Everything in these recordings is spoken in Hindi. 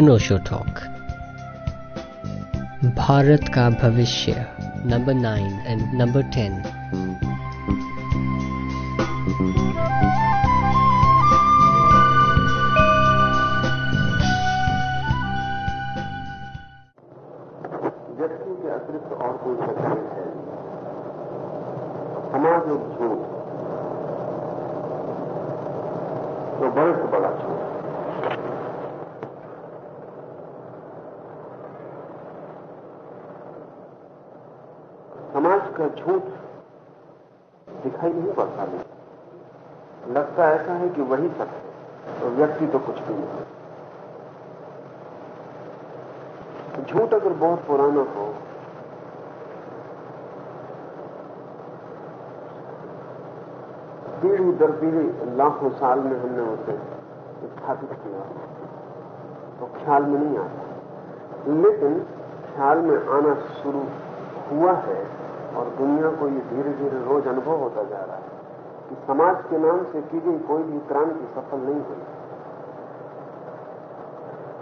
अनोशो टॉक। भारत का भविष्य number nine and number ten पीढ़ी लाखों साल में हमने उसे स्थापित किया। तो ख्याल में नहीं आता। लेकिन ख्याल में आना शुरू हुआ है और दुनिया को ये धीरे धीरे रोज अनुभव होता जा रहा है कि समाज के नाम से की गई कोई भी क्रांति सफल नहीं हुई।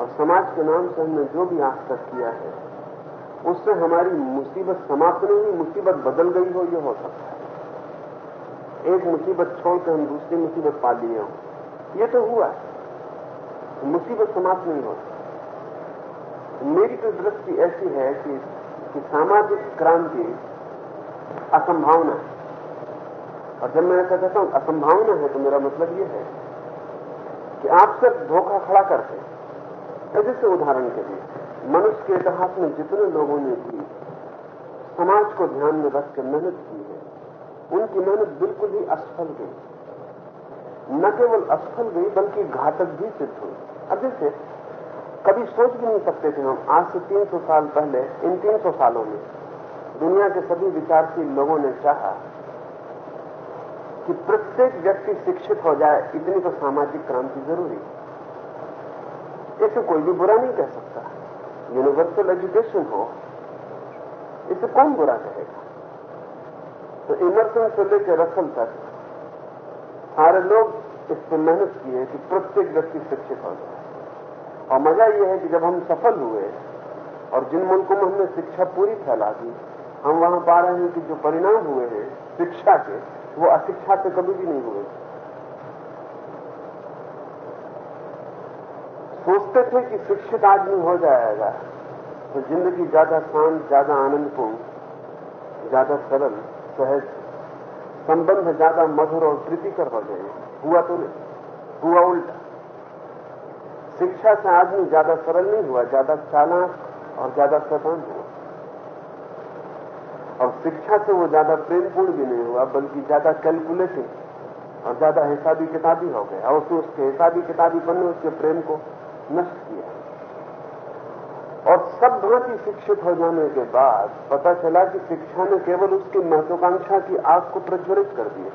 और समाज के नाम से हमने जो भी आज तक किया है, उससे हमारी मुसीबत समाप्त नहीं मुसीबत बदल गई हो यह हो सकता है। एक मुसीबत छोड़कर हम दूसरी मुसीबत पा लिए हो। ये तो हुआ। मुसीबत समाप्त नहीं होती। मेरी तो दृष्टि ऐसी है कि, कि सामाजिक क्रांति असंभावना है। और जब मैं ऐसा कहता हूँ असंभावना है तो मेरा मतलब यह है कि आप सब धोखा खड़ा करते जैसे उदाहरण के लिए मनुष्य के इतिहास में जितने लोगों ने भी समाज को ध्यान में रखकर मेहनत की है उनकी मेहनत बिल्कुल ही असफल गई न केवल असफल गई बल्कि घातक भी सिद्ध हुई। अब जैसे, कभी सोच भी नहीं सकते थे हम, आज से 300 साल पहले, इन 300 सालों में, दुनिया के सभी विचारशील लोगों ने चाहा कि प्रत्येक व्यक्ति शिक्षित हो जाए, इतनी तो सामाजिक क्रांति ज़रूरी इसे कोई भी बुरा नहीं कह सकता। यूनिवर्सल एजुकेशन हो, इसे कौन बुरा कहेगा? तो इमरसन से लेकर रसल तक सारे लोग इस पर मेहनत की है कि प्रत्येक व्यक्ति शिक्षित हो जाए। और मज़ा यह है कि जब हम सफल हुए और जिन मुल्कों में हमने शिक्षा पूरी फैला दी हम वहाँ पा रहे हैं कि जो परिणाम हुए हैं शिक्षा के, वो अशिक्षा से कभी भी नहीं हुए। सोचते थे कि शिक्षित आदमी हो जाएगा तो ज़िंदगी ज़्यादा शांत, ज़्यादा आनंदपूर्ण, ज़्यादा सरल सहज संबंध ज़्यादा मधुर और प्रीतिकर हो जाए। हुआ तो नहीं, हुआ उल्टा। शिक्षा से आदमी ज़्यादा सरल नहीं हुआ, ज़्यादा चालाक और ज़्यादा शैतान हुआ। और शिक्षा से वो ज़्यादा प्रेमपूर्ण भी नहीं हुआ, बल्कि ज़्यादा कैलकुलेटिव और ज़्यादा हिसाबी किताबी हो गया। और उसने उसके हिसाबी किताबी बनने, उसके प्रेम को नष्ट किया। और सब भांति शिक्षित हो जाने के बाद पता चला कि शिक्षा ने केवल उसकी महत्वाकांक्षा की आग को प्रज्वलित कर दिया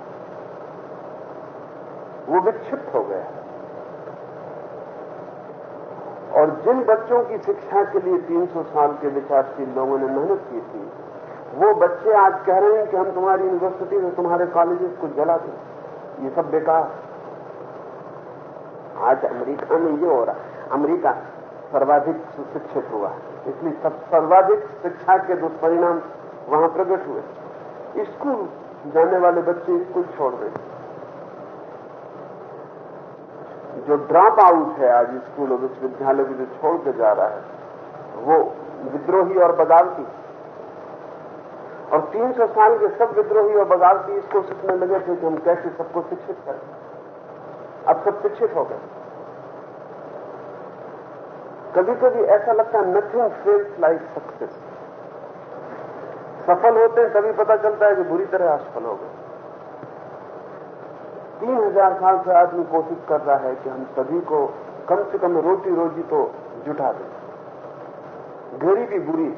वो विक्षिप्त हो गया और जिन बच्चों की शिक्षा के लिए 300 साल के विचारशील लोगों ने मेहनत की थी, वो बच्चे आज कह रहे हैं कि हम तुम्हारी यूनिवर्सिटी में तुम्हारे कॉलेजेस को जला दें। ये सब बेकार। आज अमेरिका में ये हो रहा है। अमेरिका सर्वाधिक सुशिक्षित हुआ। इसलिए सब सर्वाधिक शिक्षा के दुष्परिणाम वहाँ प्रकट हुए। स्कूल जाने वाले बच्चे स्कूल छोड़ रहे जो ड्रॉप आउट है आज स्कूल और विश्वविद्यालय को जो छोड़ के जा रहा है, वो विद्रोही और बगावती। और 300 साल के सब विद्रोही और बगावती इसको सोचने लगे थे कि हम कैसे सबको शिक्षित करें। अब सब शिक्षित हो गए। कभी कभी ऐसा लगता है नथिंग फेल्स लाइक सक्सेस सफल होते हैं, तभी पता चलता है कि बुरी तरह असफल हो गए। तीन हज़ार साल से आदमी कोशिश कर रहा है कि हम सभी को कम से कम रोटी रोजी तो जुटा दें। गरीबी बुरी,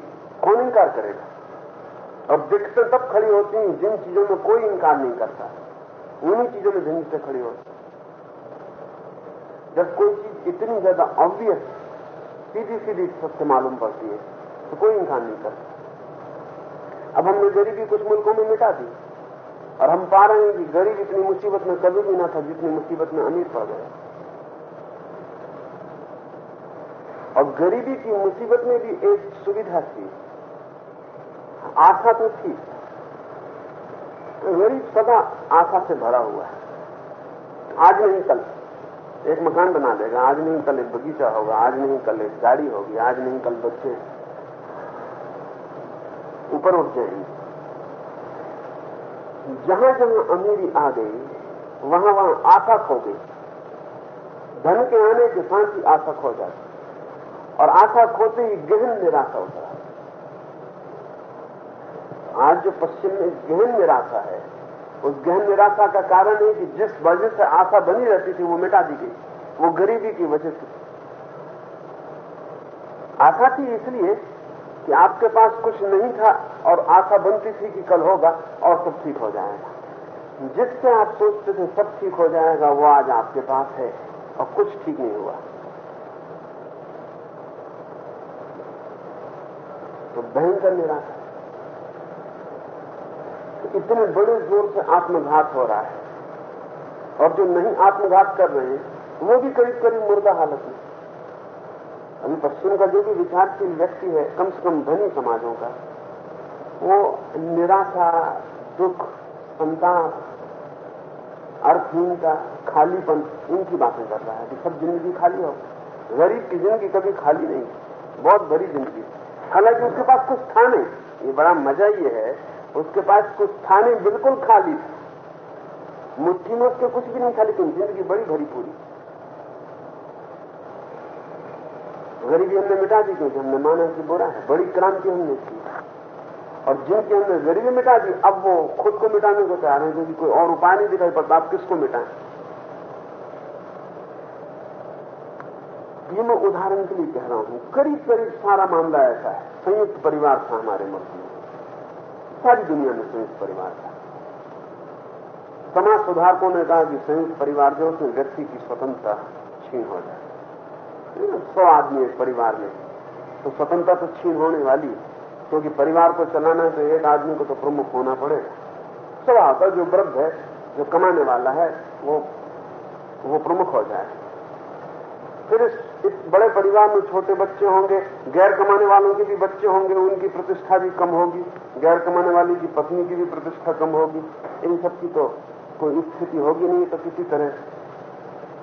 कौन इंकार करेगा? और दिक्कतें तब खड़ी होती हैं जिन चीज़ों में कोई इंकार नहीं करता। उन्हीं चीज़ों में भिन्नतें खड़ी होती जब कोई चीज़ इतनी ज़्यादा ऑब्वियस सीधी सीधी सत्य मालूम पड़ती है तो कोई इंसान नहीं करता अब हमने गरीबी कुछ मुल्कों में मिटा दी, और हम पा रहे हैं कि गरीब इतनी मुसीबत में कभी भी ना था जितनी मुसीबत में अमीर पड़ गया। और गरीबी की मुसीबत में भी एक सुविधा थी, आशा तो थी। गरीब सदा आशा से भरा हुआ है। आज नहीं कल। एक मकान बना देगा। आज नहीं कल एक बगीचा होगा, आज नहीं कल एक गाड़ी होगी, आज नहीं कल बच्चे। ऊपर उठ जाएँगे। जहाँ जहाँ अमीरी आ गई, वहाँ वहाँ आशा खो गई। धन के आने के साथ ही आशा खो जाती। और आशा खोते ही गहन निराशा उतरा। आज जो पश्चिम में गहन निराशा है उस गहन निराशा का कारण है कि जिस वजह से आशा बनी रहती थी, वो मिटा दी गई। वो गरीबी की वजह से। आशा थी इसलिए कि आपके पास कुछ नहीं था और आशा बनती थी कि कल होगा और सब ठीक हो जाएगा। जिससे आप सोचते थे सब ठीक हो जाएगा, वो आज आपके पास है और कुछ ठीक नहीं हुआ। तो भयंकर निराशा। इतने बड़े ज़ोर से आत्मघात हो रहा है। और जो नहीं आत्मघात कर रहे हैं, वो भी करीब करीब मुर्दा हालत में। अभी पश्चिम का जो भी विचारशील व्यक्ति है, कम से कम धनी समाजों का, वो निराशा, दुख, संताप, अर्थहीनता, खालीपन इनकी बातें कर रहा है कि सब ज़िंदगी खाली हो। गरीब की ज़िंदगी कभी खाली नहीं, बहुत बड़ी ज़िंदगी। हालाँकि उसके पास कुछ था नहीं। ये बड़ा मज़ा ये है उसके पास कुछ था नहीं बिल्कुल खाली था। मुट्ठी में उसके कुछ भी नहीं था, लेकिन ज़िंदगी बड़ी भरी पूरी। गरीबी हमने मिटा दी, क्योंकि हमने माना कि बुरा है, बड़ी क्रांति हमने की। और जिनकी हमने गरीबी मिटा दी, अब वो खुद को मिटाने को तैयार है, क्योंकि कोई और उपाय नहीं दिखाई पड़ता, आप किसको मिटाएँ? ये मैं उदाहरण के लिए कह रहा हूँ करीब करीब सारा मामला ऐसा है, संयुक्त परिवार था हमारे मुल्क में। सारी दुनिया में संयुक्त परिवार था। समाज सुधारकों ने कहा कि संयुक्त परिवार जो उसमें व्यक्ति की स्वतंत्रता छीन हो जाए। सौ आदमी एक परिवार में तो स्वतंत्रता तो छीन होने वाली क्योंकि तो परिवार को चलाना है तो एक आदमी को तो प्रमुख होना पड़ेगा। स्वभाव का जो वृद्ध है जो कमाने वाला है वो वो प्रमुख हो जाए। फिर इस, इस बड़े परिवार में छोटे बच्चे होंगे गैर कमाने वालों के भी बच्चे होंगे उनकी प्रतिष्ठा भी कम होगी गैर कमाने वाली की पत्नी की भी प्रतिष्ठा कम होगी। इन सब की तो कोई स्थिति होगी नहीं तो किसी तरह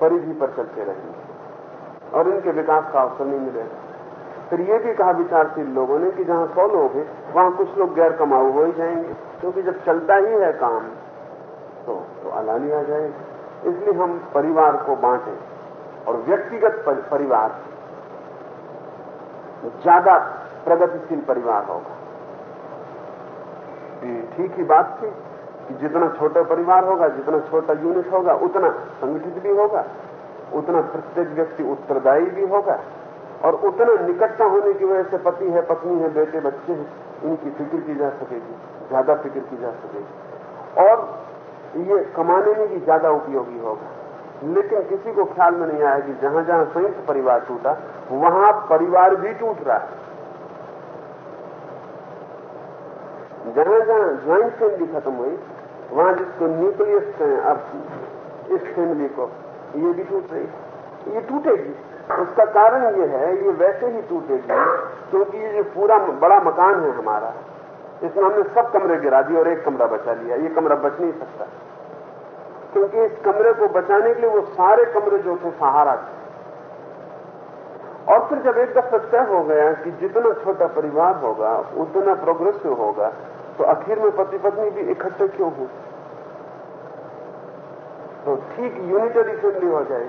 परिधि पर चलते रहेंगे। और इनके विकास का अवसर नहीं मिलेगा। फिर ये भी कहा विचारशील लोगों ने कि जहाँ सौ लोग हैं वहाँ कुछ लोग गैर कमाऊ हो ही जाएँगे क्योंकि जब चलता ही है काम तो, तो अलानी आ जाएगी। इसलिए हम परिवार को बांटें। और व्यक्तिगत परिवार। ज़्यादा प्रगतिशील परिवार होगा। ठीक ही बात थी कि जितना छोटा परिवार होगा, जितना छोटा यूनिट होगा, उतना संगठित भी होगा, उतना प्रत्येक व्यक्ति उत्तरदायी भी होगा और उतना निकटता होने की वजह से पति है, पत्नी है, बेटे, बच्चे हैं, इनकी फ़िक्र की जा सकेगी, ज़्यादा फ़िक्र की जा सकेगी। और ये कमाने में भी ज़्यादा उपयोगी होगा। लेकिन किसी को ख्याल में नहीं आया कि जहाँ जहाँ संयुक्त परिवार टूटा, वहाँ परिवार भी टूट रहा है। जहाँ जहाँ ज्वाइंट फैमिली खत्म हुई, वहाँ जिसको न्यूक्लियस कहें, अब इस फैमिली को, ये भी टूट रही ये टूटेगी। उसका कारण ये है, ये वैसे ही टूटेगी, क्योंकि ये जो पूरा बड़ा मकान है हमारा, इसमें हमने सब कमरे गिरा दिए और एक कमरा बचा लिया। ये कमरा बच नहीं सकता। क्योंकि इस कमरे को बचाने के लिए वो सारे कमरे जो थे, सहारा थे। और फिर जब एक दफ़ा तय हो गया कि जितना छोटा परिवार होगा, उतना प्रोग्रेसिव होगा तो आखिर में पति पत्नी भी इकट्ठे क्यों हो? तो ठीक यूनिटरी फैमिली हो जाए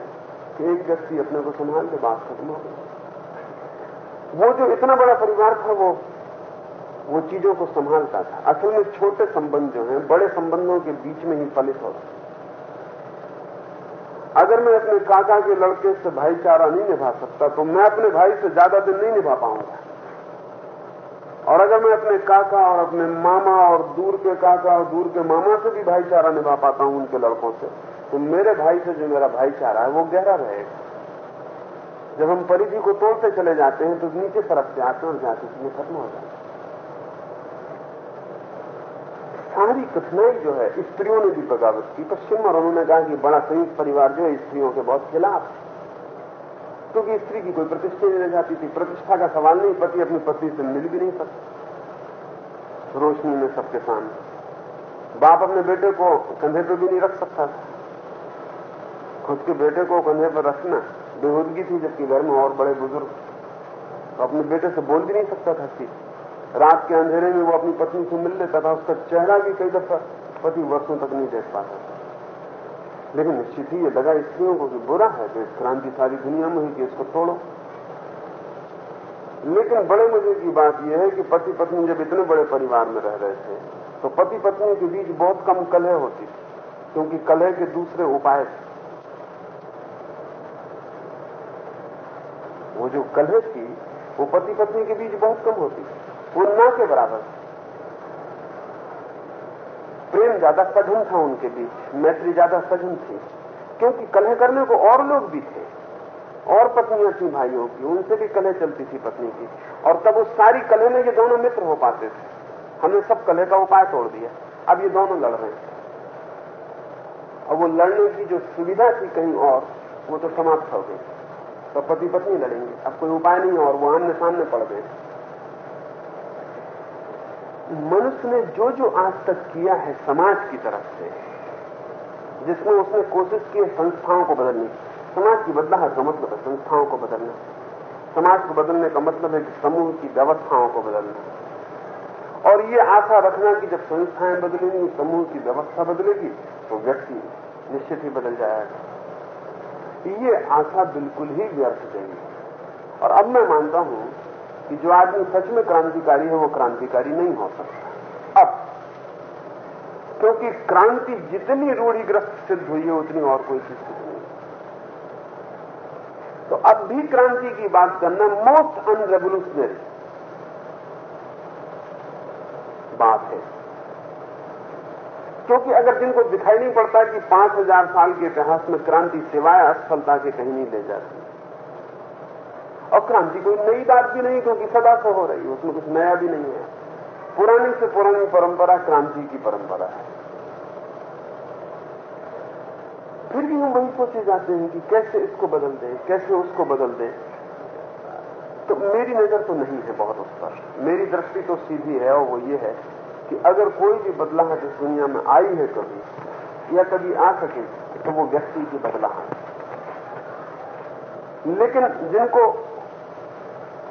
कि एक व्यक्ति अपने को संभाल के बात खत्म हो गई। वो जो इतना बड़ा परिवार था वो वो चीज़ों को संभालता था। असल में छोटे संबंध जो हैं, बड़े संबंधों के बीच में ही फलित होते अगर मैं अपने काका के लड़के से भाईचारा नहीं निभा सकता तो मैं अपने भाई से ज़्यादा दिन नहीं निभा पाऊँगा। और अगर मैं अपने काका और अपने मामा और दूर के काका और दूर के मामा से भी भाईचारा निभा पाता हूँ उनके लड़कों से तो मेरे भाई से जो मेरा भाईचारा है, वो गहरा रहेगा। जब हम परिधि को तोड़ते चले जाते हैं तो नीचे सरकते आते और जाते हैं खत्म हो जाते सारी कठिनाई जो है, स्त्रियों ने भी बगावत की। पश्चिम और उन्होंने कहा कि बड़ा संयुक्त परिवार जो है, स्त्रियों के बहुत खिलाफ क्योंकि स्त्री की कोई प्रतिष्ठा नहीं जाती थी। प्रतिष्ठा का सवाल नहीं, पति अपनी पत्नी से मिल भी नहीं सकता। रोशनी में सबके सामने। बाप अपने बेटे को कंधे पर भी नहीं रख सकता। खुद के बेटे को कंधे पर रखना बेहूदगी थी, जबकि घर में और बड़े बुज़ुर्ग। तो अपने बेटे से बोल भी नहीं सकता था कि रात के अंधेरे में वो अपनी पत्नी से मिल लेता था, उसका चेहरा भी कई दफ़ा पति वर्षों तक नहीं देख पाता था। लेकिन निश्चित ही ये लगा स्त्रियों को कि बुरा है कि क्रांति सारी दुनिया में हुई कि इसको तोड़ो। लेकिन बड़े मज़े की बात यह है कि पति पत्नी जब इतने बड़े परिवार में रह रहे थे तो पति पत्नी के बीच बहुत कम कलह होती थी, क्योंकि कलह के दूसरे उपाय थे। वो जो कलह थी, वो पति पत्नी के बीच बहुत कम होती थी। वो ना के बराबर। प्रेम ज़्यादा सघन था उनके बीच, मैत्री ज़्यादा सघन थी, क्योंकि कलह करने को और लोग भी थे, और पत्नियाँ थी भाइयों की, उनसे भी कलह चलती थी पत्नी की, और तब उस सारी कलह में ये दोनों मित्र हो पाते थे। हमने सब कलह का उपाय तोड़ दिया, अब ये दोनों लड़ रहे हैं। और वो लड़ने की जो सुविधा थी कहीं और, वो तो समाप्त हो गई। तो पति पत्नी लड़ेंगे, अब कोई उपाय नहीं और वो आमने सामने पड़ गए। मनुष्य ने जो जो आज तक किया है समाज की तरफ़ से, जिसमें उसने कोशिश की संस्थाओं को बदलने समाज की बदलाहट का मतलब है संस्थाओं को बदलना। समाज को बदलने का मतलब है कि समूह की व्यवस्थाओं को बदलना। और ये आशा रखना कि जब संस्थाएँ बदलेंगी, समूह की व्यवस्था बदलेगी तो व्यक्ति निश्चित ही बदल जाएगा। ये आशा बिल्कुल ही व्यर्थ गई। और अब मैं मानता हूँ कि जो आदमी सच में क्रांतिकारी है, वो क्रांतिकारी नहीं हो सकता। अब, क्योंकि क्रांति जितनी रूढ़िग्रस्त सिद्ध हुई है, उतनी और कोई चीज़ सिद्ध नहीं तो अब भी क्रांति की बात करना मोस्ट अनरेवोल्यूशनरी बात है। क्योंकि अगर जिनको दिखाई नहीं पड़ता कि पाँच हज़ार साल के इतिहास में क्रांति सिवाय असफलता के कहीं नहीं ले जाती और क्रांति कोई नई बात भी नहीं, क्योंकि सदा से हो रही है। उसमें कुछ नया भी नहीं है। पुरानी से पुरानी परंपरा क्रांति की परंपरा है। फिर भी हम वही सोचे जाते हैं कि कैसे इसको बदल दें, कैसे उसको बदल दें। तो मेरी नज़र तो नहीं है बहुत उस पर मेरी दृष्टि तो सीधी है और वो ये है कि अगर कोई भी बदलाहट इस दुनिया में आई है कभी, या कभी आ सके तो वो व्यक्ति की बदलाहट लेकिन जिनको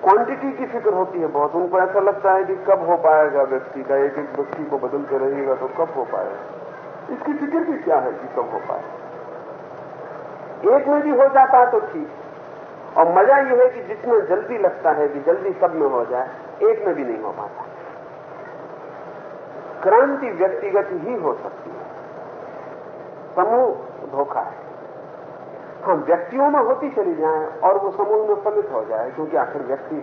क्वांटिटी की फ़िक्र होती है बहुत। उनको ऐसा लगता है कि कब हो पाएगा व्यक्ति का एक एक व्यक्ति को बदलते रहेगा तो कब हो पाएगा? इसकी फ़िक्र भी क्या है कि कब हो पाएगा? एक में भी हो जाता है तो ठीक। और मज़ा यह है कि जितना जल्दी लगता है कि जल्दी सब में हो जाए, एक में भी नहीं हो पाता। क्रांति व्यक्तिगत ही हो सकती है। समूह धोखा है। हाँ व्यक्तियों में होती चली जाए और वो समूह में फलित हो जाए, क्योंकि आखिर व्यक्ति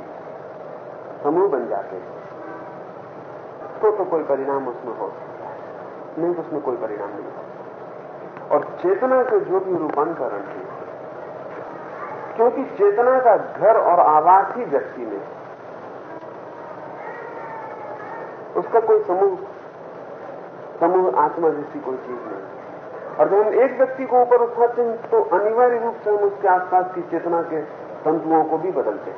समूह बन जाते हैं। तो तो कोई परिणाम उसमें हो सकता है। नहीं तो उसमें कोई परिणाम नहीं हो और चेतना के जो भी रूपांतरण है क्योंकि चेतना का घर और आवास ही व्यक्ति में उसका कोई समूह समूह आत्मा जैसी कोई चीज़ नहीं। और जब हम एक व्यक्ति को ऊपर उठाते हैं तो अनिवार्य रूप से हम उसके आसपास की चेतना के तंतुओं को भी बदलते हैं।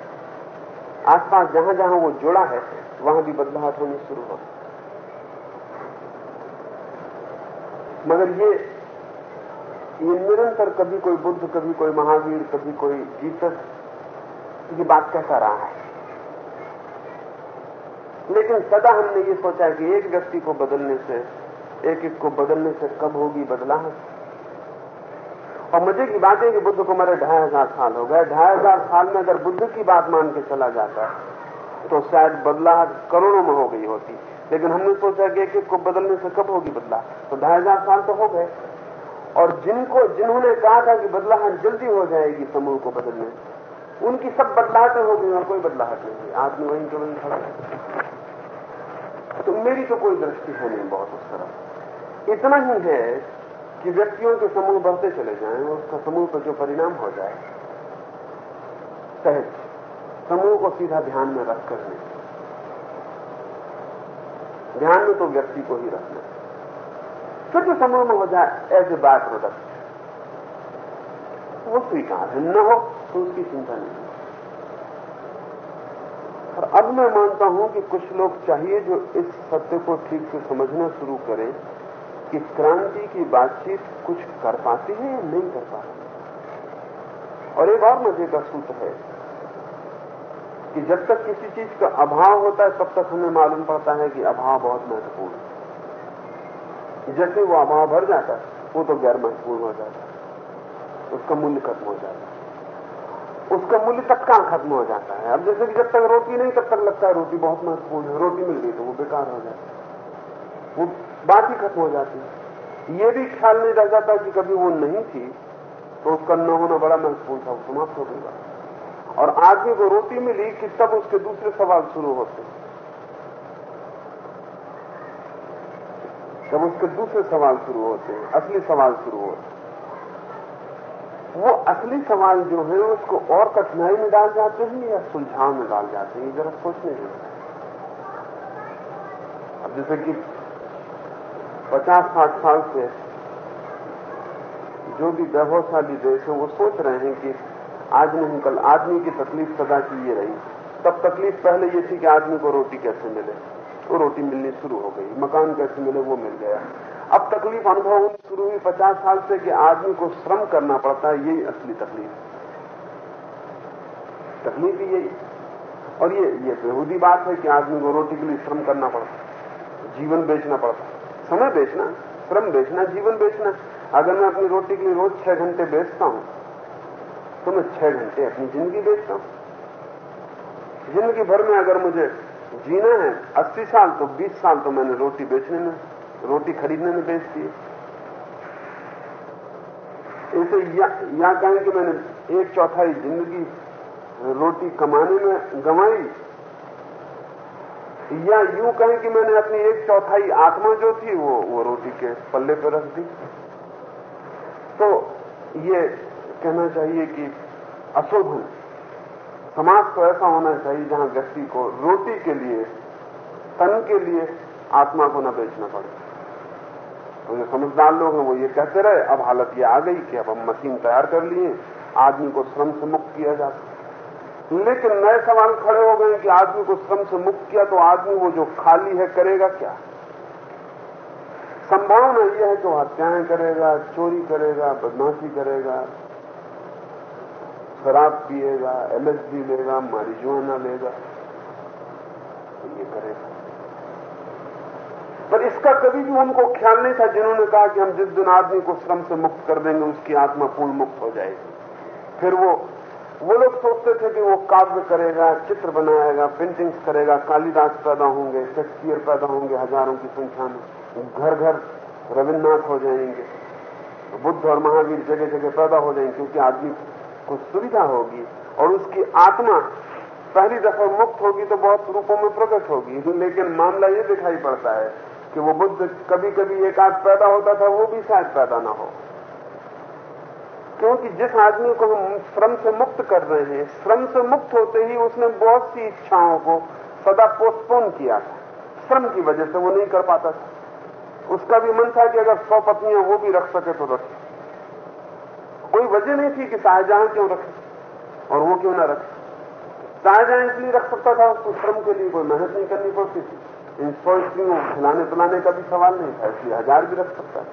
आसपास जहाँ जहाँ वो जुड़ा है, वहाँ भी बदलाव होनी शुरू हो मगर ये ये निरंतर कभी कोई बुद्ध, कभी कोई महावीर, कभी कोई जीसस की बात कहता रहा है? लेकिन सदा हमने ये सोचा कि एक व्यक्ति को बदलने से एक एक को बदलने से कब होगी बदलाहट और मज़े की बात है कि बुद्ध को मरे ढाई हज़ार साल हो गए। ढाई हज़ार साल में अगर बुद्ध की बात मान के चला जाता तो शायद बदलाहट करोड़ों में हो गई होती। लेकिन हमने सोचा कि एक एक को बदलने से कब होगी बदलाव तो ढाई हज़ार साल तो हो गए। और जिनको, जिन्होंने कहा था कि बदलाहट जल्दी हो जाएगी, समूह को बदलने, उनकी सब बदलाहटें हो गई और कोई बदलाहट नहीं हुई आदमी वहीं के वहीं खड़ा तो मेरी तो कोई दृष्टि है नहीं बहुत उस तरफ़। इतना ही है कि व्यक्तियों के समूह बढ़ते चले जाएँ और उसका समूह पर जो परिणाम हो जाए। सहज समूह को सीधा ध्यान में रख कर नहीं। ध्यान में तो व्यक्ति को ही रखना फिर जो समूह में हो जाए एज ए बाय प्रोडक्ट वो स्वीकार है, न हो तो उसकी चिंता नहीं। और अब मैं मानता हूँ कि कुछ लोग चाहिए जो इस सत्य को ठीक से समझना शुरू करें। कि क्रांति की बातचीत कुछ कर पाती है या नहीं कर पाती और एक और मज़े का सूत्र है कि जब तक किसी चीज़ का अभाव होता है, तब तक हमें मालूम पड़ता है कि अभाव बहुत महत्वपूर्ण है। जैसे वो अभाव भर जाता है, वो तो गैर महत्वपूर्ण हो जाता है। उसका मूल्य खत्म हो जाता है। उसका मूल्य तत्काल खत्म हो जाता है? अब जैसे कि जब तक रोटी नहीं, तब तक लगता है रोटी बहुत महत्वपूर्ण है, रोटी मिल गई तो वो बेकार हो जाता है। वो बात ही खत्म हो जाती है। ये भी ख्याल नहीं रह जाता कि कभी वो नहीं थी तो उसका न होना बड़ा महत्वपूर्ण था, वो समाप्त हो गई और आदमी को रोटी मिली कि तब उसके दूसरे सवाल शुरू होते। तब उसके दूसरे सवाल शुरू होते हैं असली सवाल शुरू होते। वो असली सवाल जो है, उसको और कठिनाई में डाल जाते हैं या सुलझाव में डाल जाते हैं जरा सोचने अब जैसे कि पचास साठ साल से जो भी वैभवशाली देश है, वो सोच रहे हैं कि आज नहीं, कल आदमी की तकलीफ़ सदा की ये रही। तब तकलीफ़ पहले ये थी कि आदमी को रोटी कैसे मिले? वो रोटी मिलनी शुरू हो गई। मकान कैसे मिले, वो मिल गया। अब तकलीफ़ अनुभव होनी शुरू हुई पचास साल से कि आदमी को श्रम करना पड़ता है, यही असली तकलीफ़। तकलीफ़ ही यही। और ये ये बेहूदी बात है कि आदमी को रोटी के लिए श्रम करना पड़ता जीवन बेचना पड़ता समय बेचना श्रम बेचना जीवन बेचना। अगर मैं अपनी रोटी के लिए रोज छह घंटे बेचता हूँ तो मैं छह घंटे अपनी ज़िंदगी बेचता हूँ। ज़िंदगी भर में अगर मुझे जीना है अस्सी साल तो बीस साल तो मैंने रोटी बेचने में रोटी खरीदने में बेच दी। इसे या, या कहें कि मैंने एक चौथाई ज़िंदगी रोटी कमाने में गंवाई या यूँ कहें कि मैंने अपनी एक चौथाई आत्मा जो थी, वो वो रोटी के पल्ले पर रख दी। तो ये कहना चाहिए कि अशोभन समाज तो ऐसा होना चाहिए जहाँ व्यक्ति को रोटी के लिए, तन के लिए आत्मा को न बेचना पड़े। तो जो समझदार लोग हैं, वो ये कहते रहे, अब हालत ये आ गई कि अब हम मशीन तैयार कर लिए आदमी को श्रम से मुक्त किया जाता लेकिन नए सवाल खड़े हो गए कि आदमी को श्रम से मुक्त किया तो आदमी वो जो खाली है करेगा क्या? संभावना यह है कि वो हत्याएँ करेगा, चोरी करेगा, बदमाशी करेगा, शराब पिएगा एलएसडी लेगा, मारिजुआना लेगा तो ये करेगा। पर इसका कभी भी हमको ख्याल नहीं था, जिन्होंने कहा कि हम जिस दिन आदमी को श्रम से मुक्त कर देंगे, उसकी आत्मा पूर्ण मुक्त हो जाएगी। फिर वो वो लोग सोचते थे कि वो काव्य करेगा, चित्र बनाएगा पेंटिंग्स करेगा, कालिदास पैदा होंगे शेक्सपियर पैदा होंगे हज़ारों की संख्या में। घर घर रविन्द्रनाथ हो जाएँगे। बुद्ध और महावीर जगह जगह पैदा हो जाएँगे, क्योंकि आदमी को सुविधा होगी और उसकी आत्मा पहली दफ़ा मुक्त होगी तो बहुत रूपों में प्रकट होगी। लेकिन मामला ये दिखाई पड़ता है कि वो बुद्ध कभी कभी एक आध पैदा होता था, वो भी शायद पैदा ना हो। क्योंकि जिस आदमी को हम श्रम से मुक्त कर रहे हैं, श्रम से मुक्त होते ही उसने बहुत सी इच्छाओं को सदा पोस्टपोन किया था। श्रम की वजह से वो नहीं कर पाता था। उसका भी मन था कि अगर सौ पत्नियाँ वो भी रख सके तो रखे। कोई वजह नहीं थी कि शाहजहां क्यों रखे और वो क्यों ना रखे। शाहजहां इसलिए रख सकता था, उसको श्रम के लिए कोई मेहनत नहीं करनी पड़ती थी। इन सौ स्त्रियों खिलाने पिलाने का भी सवाल नहीं था, इसलिए हज़ार भी रख सकता है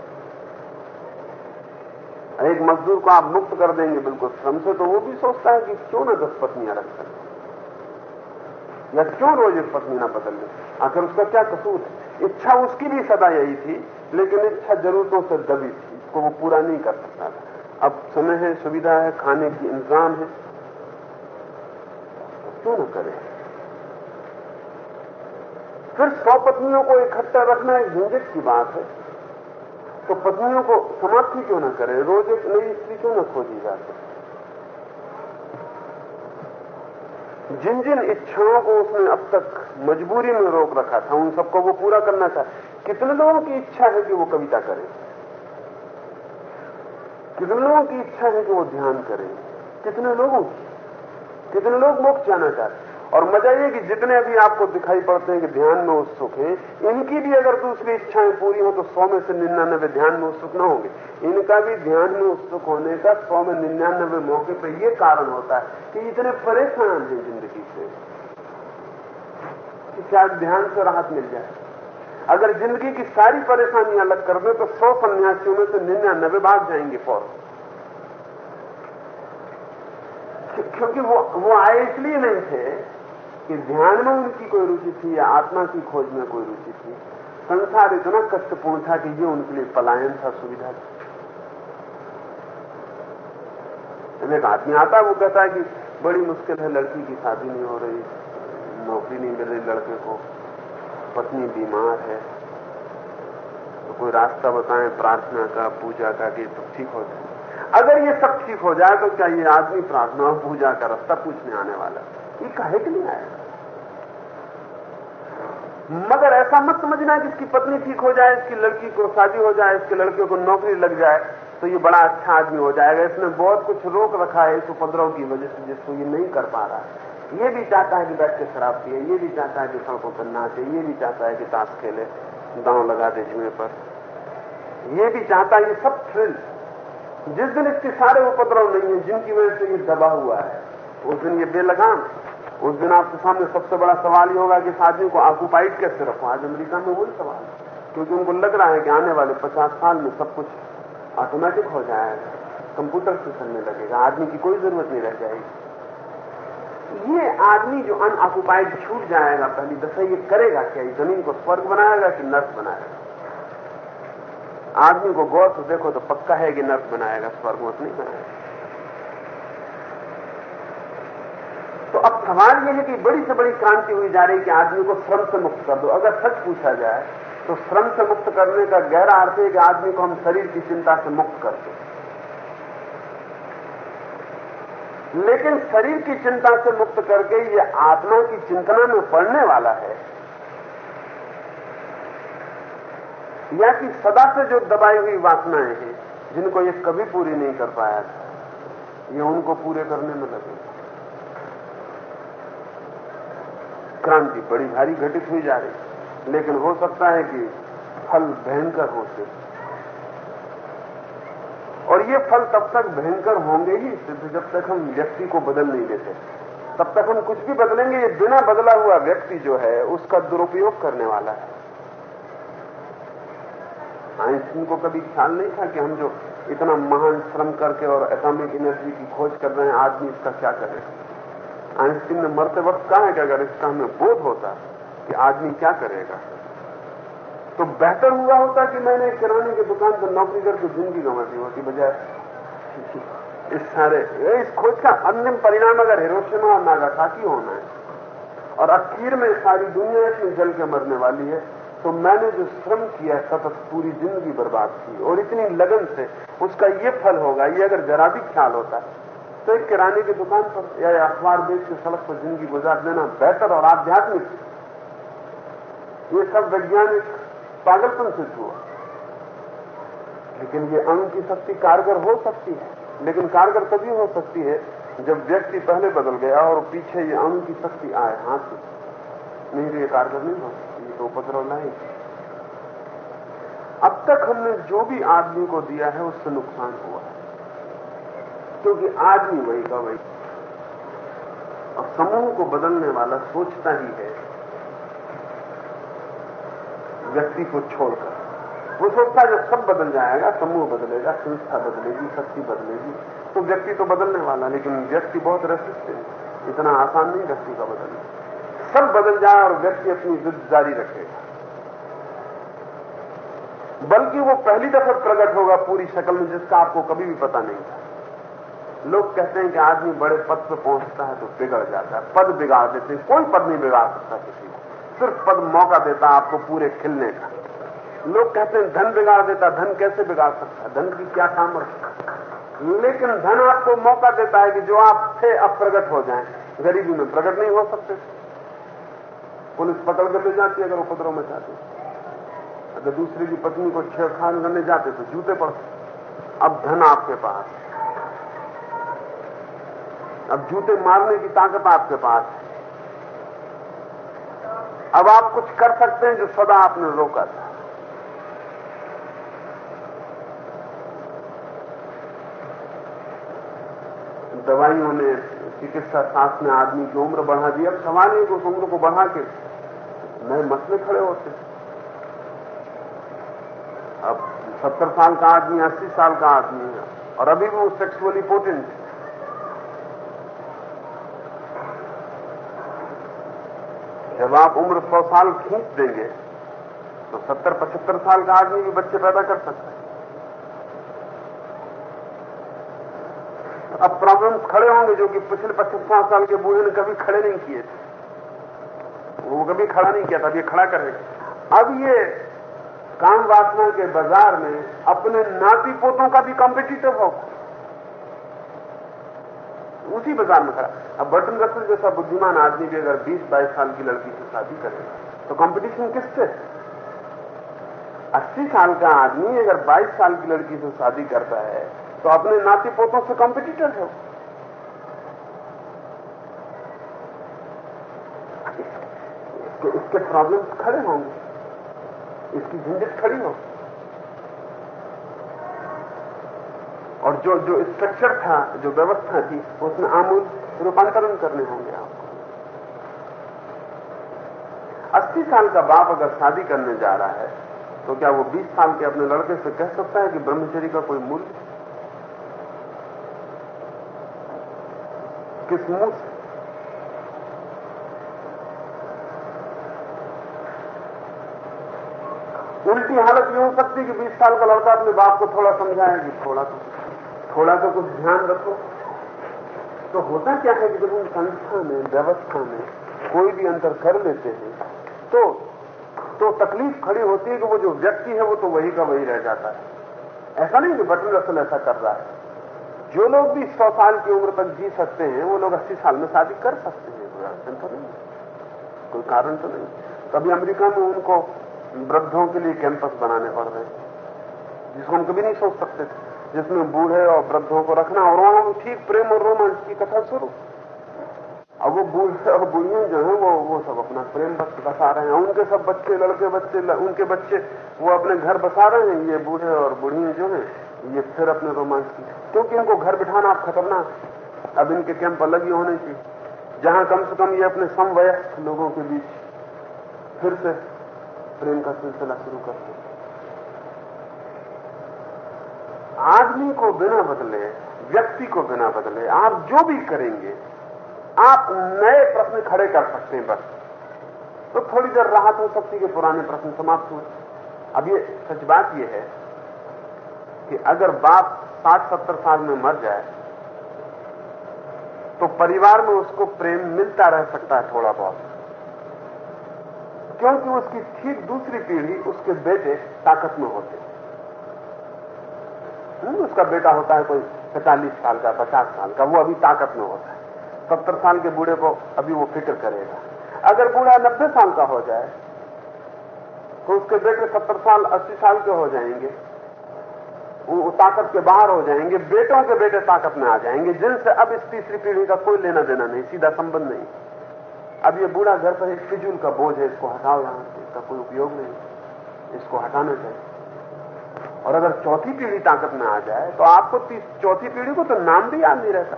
एक मजदूर को आप मुक्त कर देंगे, बिल्कुल। श्रम से तो वो भी सोचता है कि क्यों ना दस पत्नियाँ रख सकते या क्यों रोज एक पत्नी ना बदल ले? आखिर उसका क्या कसूर है? इच्छा उसकी भी सदा यही थी, लेकिन इच्छा जरूरतों से दबी थी। इसको वो पूरा नहीं कर सकता था। अब समय है, सुविधा है, खाने की इंतज़ाम है। क्यों ना करें? फिर सौ पत्नियों को इकट्ठा रखना एक झंझट की बात है। तो पत्नियों को समाप्ति क्यों ना करें? रोज एक नई स्त्री क्यों ना खोजी जाती जिन जिन इच्छाओं को उसने अब तक मजबूरी में रोक रखा था, उन सबको वो पूरा करना था। कितने लोगों की इच्छा है कि वो कविता करें? कितने लोगों की इच्छा है कि वो ध्यान करें? कितने लोगों? की कितने लोग मोक्ष जाना चाहते और मज़ा ये कि जितने अभी आपको दिखाई पड़ते हैं कि ध्यान में उत्सुक हैं, इनकी भी अगर दूसरी इच्छाएँ पूरी हो तो सौ में से निन्यानबे ध्यान में उत्सुक न होंगे। इनका भी ध्यान में उत्सुक होने का सौ में निन्यानबे मौके पर यह कारण होता है कि इतने परेशान हैं ज़िंदगी से कि शायद ध्यान से राहत मिल जाए। अगर ज़िंदगी की सारी परेशानियाँ अलग कर दें तो सौ सन्यासियों में से निन्यानबे भाग जाएँगे फ़ौरन। क्योंकि वो वो आए इसलिए नहीं थे कि ध्यान में उनकी कोई रुचि थी या आत्मा की खोज में कोई रुचि थी। संसार इतना कष्टपूर्ण था कि ये उनके लिए पलायन था, सुविधा थी। एक आदमी आता वो कहता है कि बड़ी मुश्किल है, लड़की की शादी नहीं हो रही, नौकरी नहीं मिल रही लड़के को, पत्नी बीमार है। तो कोई रास्ता बताएँ, प्रार्थना का, पूजा का, कि तो ठीक हो जाए। अगर ये सब ठीक हो जाए तो क्या ये आदमी प्रार्थना और पूजा का रास्ता पूछने आने वाला ये कहे कि नहीं आया मगर ऐसा मत समझना कि इसकी पत्नी ठीक हो जाए, इसकी लड़की को शादी हो जाए, इसके लड़के को नौकरी लग जाए तो ये बड़ा अच्छा आदमी हो जाएगा। इसने बहुत कुछ रोक रखा है इस उपद्रव की वजह से, जिसको ये नहीं कर पा रहा है। ये भी चाहता है कि बैठ के शराब पिए, ये भी चाहता है कि सड़कों पर नाचे, ये भी चाहता है कि ताश खेले, दांव लगा दे जुए पर। ये भी चाहता है ये सब थ्रिल जिस दिन इसके सारे उपद्रव नहीं है, जिनकी वजह से ये दबा हुआ है, उस दिन ये बेलगाम उस दिन आपके सामने सबसे बड़ा सवाल ये होगा कि इस आदमी को ऑक्यूपाइड कैसे रखो? आज अमेरिका में वही सवाल है। क्योंकि उनको लग रहा है कि आने वाले पचास साल में सब कुछ ऑटोमेटिक हो जाएगा। कंप्यूटर से चलने लगेगा। आदमी की कोई ज़रूरत नहीं रह जाएगी। ये आदमी जो अनऑक्यूपाइड छूट जाएगा, पहली दफ़ा ये करेगा क्या? ये ज़मीन को स्वर्ग बनाएगा कि नर्क बनाएगा? आदमी को गौर से देखो तो पक्का है कि नर्क बनाएगा, स्वर्ग मत नहीं बनाएगा। तो अब सवाल यह है कि बड़ी से बड़ी क्रांति हुई जा रही कि आदमी को श्रम से मुक्त कर दो। अगर सच पूछा जाए तो श्रम से मुक्त करने का गहरा अर्थ है कि आदमी को हम शरीर की चिंता से मुक्त कर दो। लेकिन शरीर की चिंता से मुक्त करके ये आत्मा की चिंतना में पड़ने वाला है, या कि सदा से जो दबाई हुई वासनाएँ हैं, जिनको ये कभी पूरी नहीं कर पाया था, ये उनको पूरे करने में लगे। क्रांति बड़ी भारी घटित हुई जा रही लेकिन हो सकता है कि फल भयंकर होते। और ये फल तब तक भयंकर होंगे ही सिर्फ़ जब तक हम व्यक्ति को बदल नहीं देते। तब तक हम कुछ भी बदलेंगे, ये बिना बदला हुआ व्यक्ति जो है, उसका दुरुपयोग करने वाला है। आइंस्टीन को कभी ख्याल नहीं था कि हम जो इतना महान श्रम करके और एटॉमिक एनर्जी की खोज कर रहे हैं, आदमी इसका क्या करेगा? आइंस्टीन ने मरते वक्त कहा है कि अगर इसका हमें बोध होता कि आदमी क्या करेगा तो बेहतर हुआ होता कि मैंने किराने की दुकान पर नौकरी करके ज़िंदगी गंवा दी होती बजाय इस सारे इस खोज का अंतिम परिणाम अगर हिरोशिमा और नागासाकी होना है और अखीर में सारी दुनिया इतनी जल के मरने वाली है तो मैंने जो श्रम किया है, सतत पूरी ज़िंदगी बर्बाद की और इतनी लगन से उसका ये फल होगा, ये अगर जरा भी ख्याल होता तो एक किराने की दुकान पर या अखबार बेच के सड़क पर ज़िंदगी गुजार देना बेहतर और आध्यात्मिक ये सब वैज्ञानिक पागलपन सिद्ध हुआ। लेकिन ये अंग की शक्ति कारगर हो सकती है, लेकिन कारगर तभी हो सकती है जब व्यक्ति पहले बदल गया और पीछे ये अंग की शक्ति आए हाथ में नहीं तो ये कारगर नहीं हो सकती, ये तो उपद्रव लाएगी अब तक हमने जो भी आदमी को दिया है उससे नुकसान हुआ है। क्योंकि आदमी वही का वही। और समूह को बदलने वाला सोचता ही है। व्यक्ति को छोड़कर। वो सोचता है जब सब बदल जाएगा, समूह बदलेगा, संस्था बदलेगी, शक्ति बदलेगी तो व्यक्ति तो बदलने वाला, लेकिन व्यक्ति बहुत रसिस्ट है। इतना आसान नहीं व्यक्ति का बदलना। सब बदल जाए और व्यक्ति अपनी जिद जारी रखेगा। बल्कि वो पहली दफ़ा प्रकट होगा पूरी शक्ल में, जिसका आपको कभी भी पता नहीं था। लोग कहते हैं कि आदमी बड़े पद पर पहुँचता है तो बिगड़ जाता है, पद बिगाड़ देते हैं। कोई पद नहीं बिगाड़ सकता किसी को। सिर्फ़ पद मौका देता आपको पूरे खिलने का। लोग कहते हैं धन बिगाड़ देता धन कैसे बिगाड़ सकता है? धन की क्या सामर्थ्य? लेकिन धन आपको मौका देता है कि जो आप थे, अब प्रकट हो जाए। गरीबी में प्रकट नहीं हो सकते। पुलिस पकड़ कर ले जाती है अगर उपद्रव में जाते अगर दूसरे की पत्नी को छेड़छाड़ करने जाते तो जूते पड़ते अब धन आपके पास अब जूते मारने की ताकत आपके पास है। अब आप कुछ कर सकते हैं जो सदा आपने रोका था। दवाइयों ने चिकित्सा शास्त्र ने आदमी की उम्र बढ़ा दी। अब सवाल है कि उस उम्र को बढ़ा के नए मसले खड़े होते अब सत्तर साल का आदमी, अस्सी साल का आदमी है और अभी भी वो सेक्सुअली पोटेंट जब आप उम्र सौ साल खींच देंगे तो सत्तर, पचहत्तर साल का आदमी भी बच्चे पैदा कर सकता है। अब प्रॉब्लम्स खड़े होंगे जो कि पिछले पच्चीस पाँच साल के बूढ़े ने कभी खड़े नहीं किए थे। वो कभी खड़ा नहीं किया था, अब ये खड़ा करेगा अब ये काम वासना के बाज़ार में अपने नाती पोतों का भी कॉम्पिटिटिव हो उसी बाज़ार में खड़ा। अब बर्टन रसल जैसा बुद्धिमान आदमी भी अगर 20-22 साल की लड़की से शादी करेगा तो कंपटीशन किससे? 80 साल का आदमी अगर 22 साल की लड़की से शादी करता है तो अपने नाती पोतों से कॉम्पिटिटर हो इसके, इसके प्रॉब्लम्स खड़े होंगे। इसकी झंझट खड़ी हो और जो जो स्ट्रक्चर था, जो व्यवस्था थी, उसमें आमूल रूपांतरण करने होंगे आपको। अस्सी साल का बाप अगर शादी करने जा रहा है तो क्या वो 20 साल के अपने लड़के से कह सकता है कि ब्रह्मचर्य का कोई मूल्य किस मुँह से? उल्टी हालत ये हो सकती है कि 20 साल का लड़का अपने बाप को थोड़ा समझाए कि थोड़ा तो थोड़ा तो कुछ ध्यान रखो। तो होता क्या है कि जब हम संस्था में, व्यवस्था में कोई भी अंतर कर लेते हैं तो तो तकलीफ़ खड़ी होती है कि वो जो व्यक्ति है वो तो वही का वही रह जाता है। ऐसा नहीं कि बटन रसल ऐसा कर रहा है। जो लोग भी सौ साल की उम्र तक जी सकते हैं, वो लोग अस्सी साल में शादी कर सकते हैं। कोई तो नहीं कोई कारण तो नहीं कभी अमेरिका में उनको वृद्धों के लिए कैंपस बनाने पड़ रहे हैं, जिसको हम कभी नहीं सोच सकते थे। जिसमें बूढ़े और वृद्धों को रखना और वहाँ ठीक प्रेम और रोमांच की कथा शुरू। अब वो बूढ़े और बुढ़ियों जो है वो वो सब अपना प्रेम बसा रहे हैं। उनके सब बच्चे लड़के बच्चे ल, उनके बच्चे वो अपने घर बसा रहे हैं। ये बूढ़े और बुढ़ियाँ जो है ये फिर अपने रोमांच की क्योंकि इनको घर बिठाना आप खतरनाक अब इनके कैंप अलग ही होने चाहिए। जहाँ कम से कम ये अपने समवयस्क लोगों के बीच फिर से प्रेम का सिलसिला शुरू करते आदमी को बिना बदले व्यक्ति को बिना बदले आप जो भी करेंगे आप नए प्रश्न खड़े कर सकते हैं बस। तो थोड़ी देर राहत हो सकती है पुराने प्रश्न समाप्त हुए। अब ये सच बात यह है कि अगर बाप साठ सत्तर साल में मर जाए तो परिवार में उसको प्रेम मिलता रह सकता है थोड़ा बहुत। क्योंकि उसकी ठीक दूसरी पीढ़ी उसके बेटे ताकत में होते। हम्म, उसका बेटा होता है कोई पैतालीस साल का, पचास साल का, वो अभी ताकत में होता है। सत्तर साल के बूढ़े को अभी वो फ़िक्र करेगा। अगर बूढ़ा नब्बे साल का हो जाए तो उसके बेटे सत्तर साल, अस्सी साल के हो जाएँगे। वो ताकत के बाहर हो जाएँगे, बेटों के बेटे ताकत में आ जाएँगे, जिनसे अब इस तीसरी पीढ़ी का कोई लेना देना नहीं, सीधा संबंध नहीं। अब ये बूढ़ा घर पर एक फिजूल का बोझ है, इसको हटाओ यहाँ से, इसका कोई उपयोग नहीं, इसको हटाना चाहिए। और अगर चौथी पीढ़ी ताकत में आ जाए तो आपको चौथी पीढ़ी को तो नाम भी याद नहीं रहता।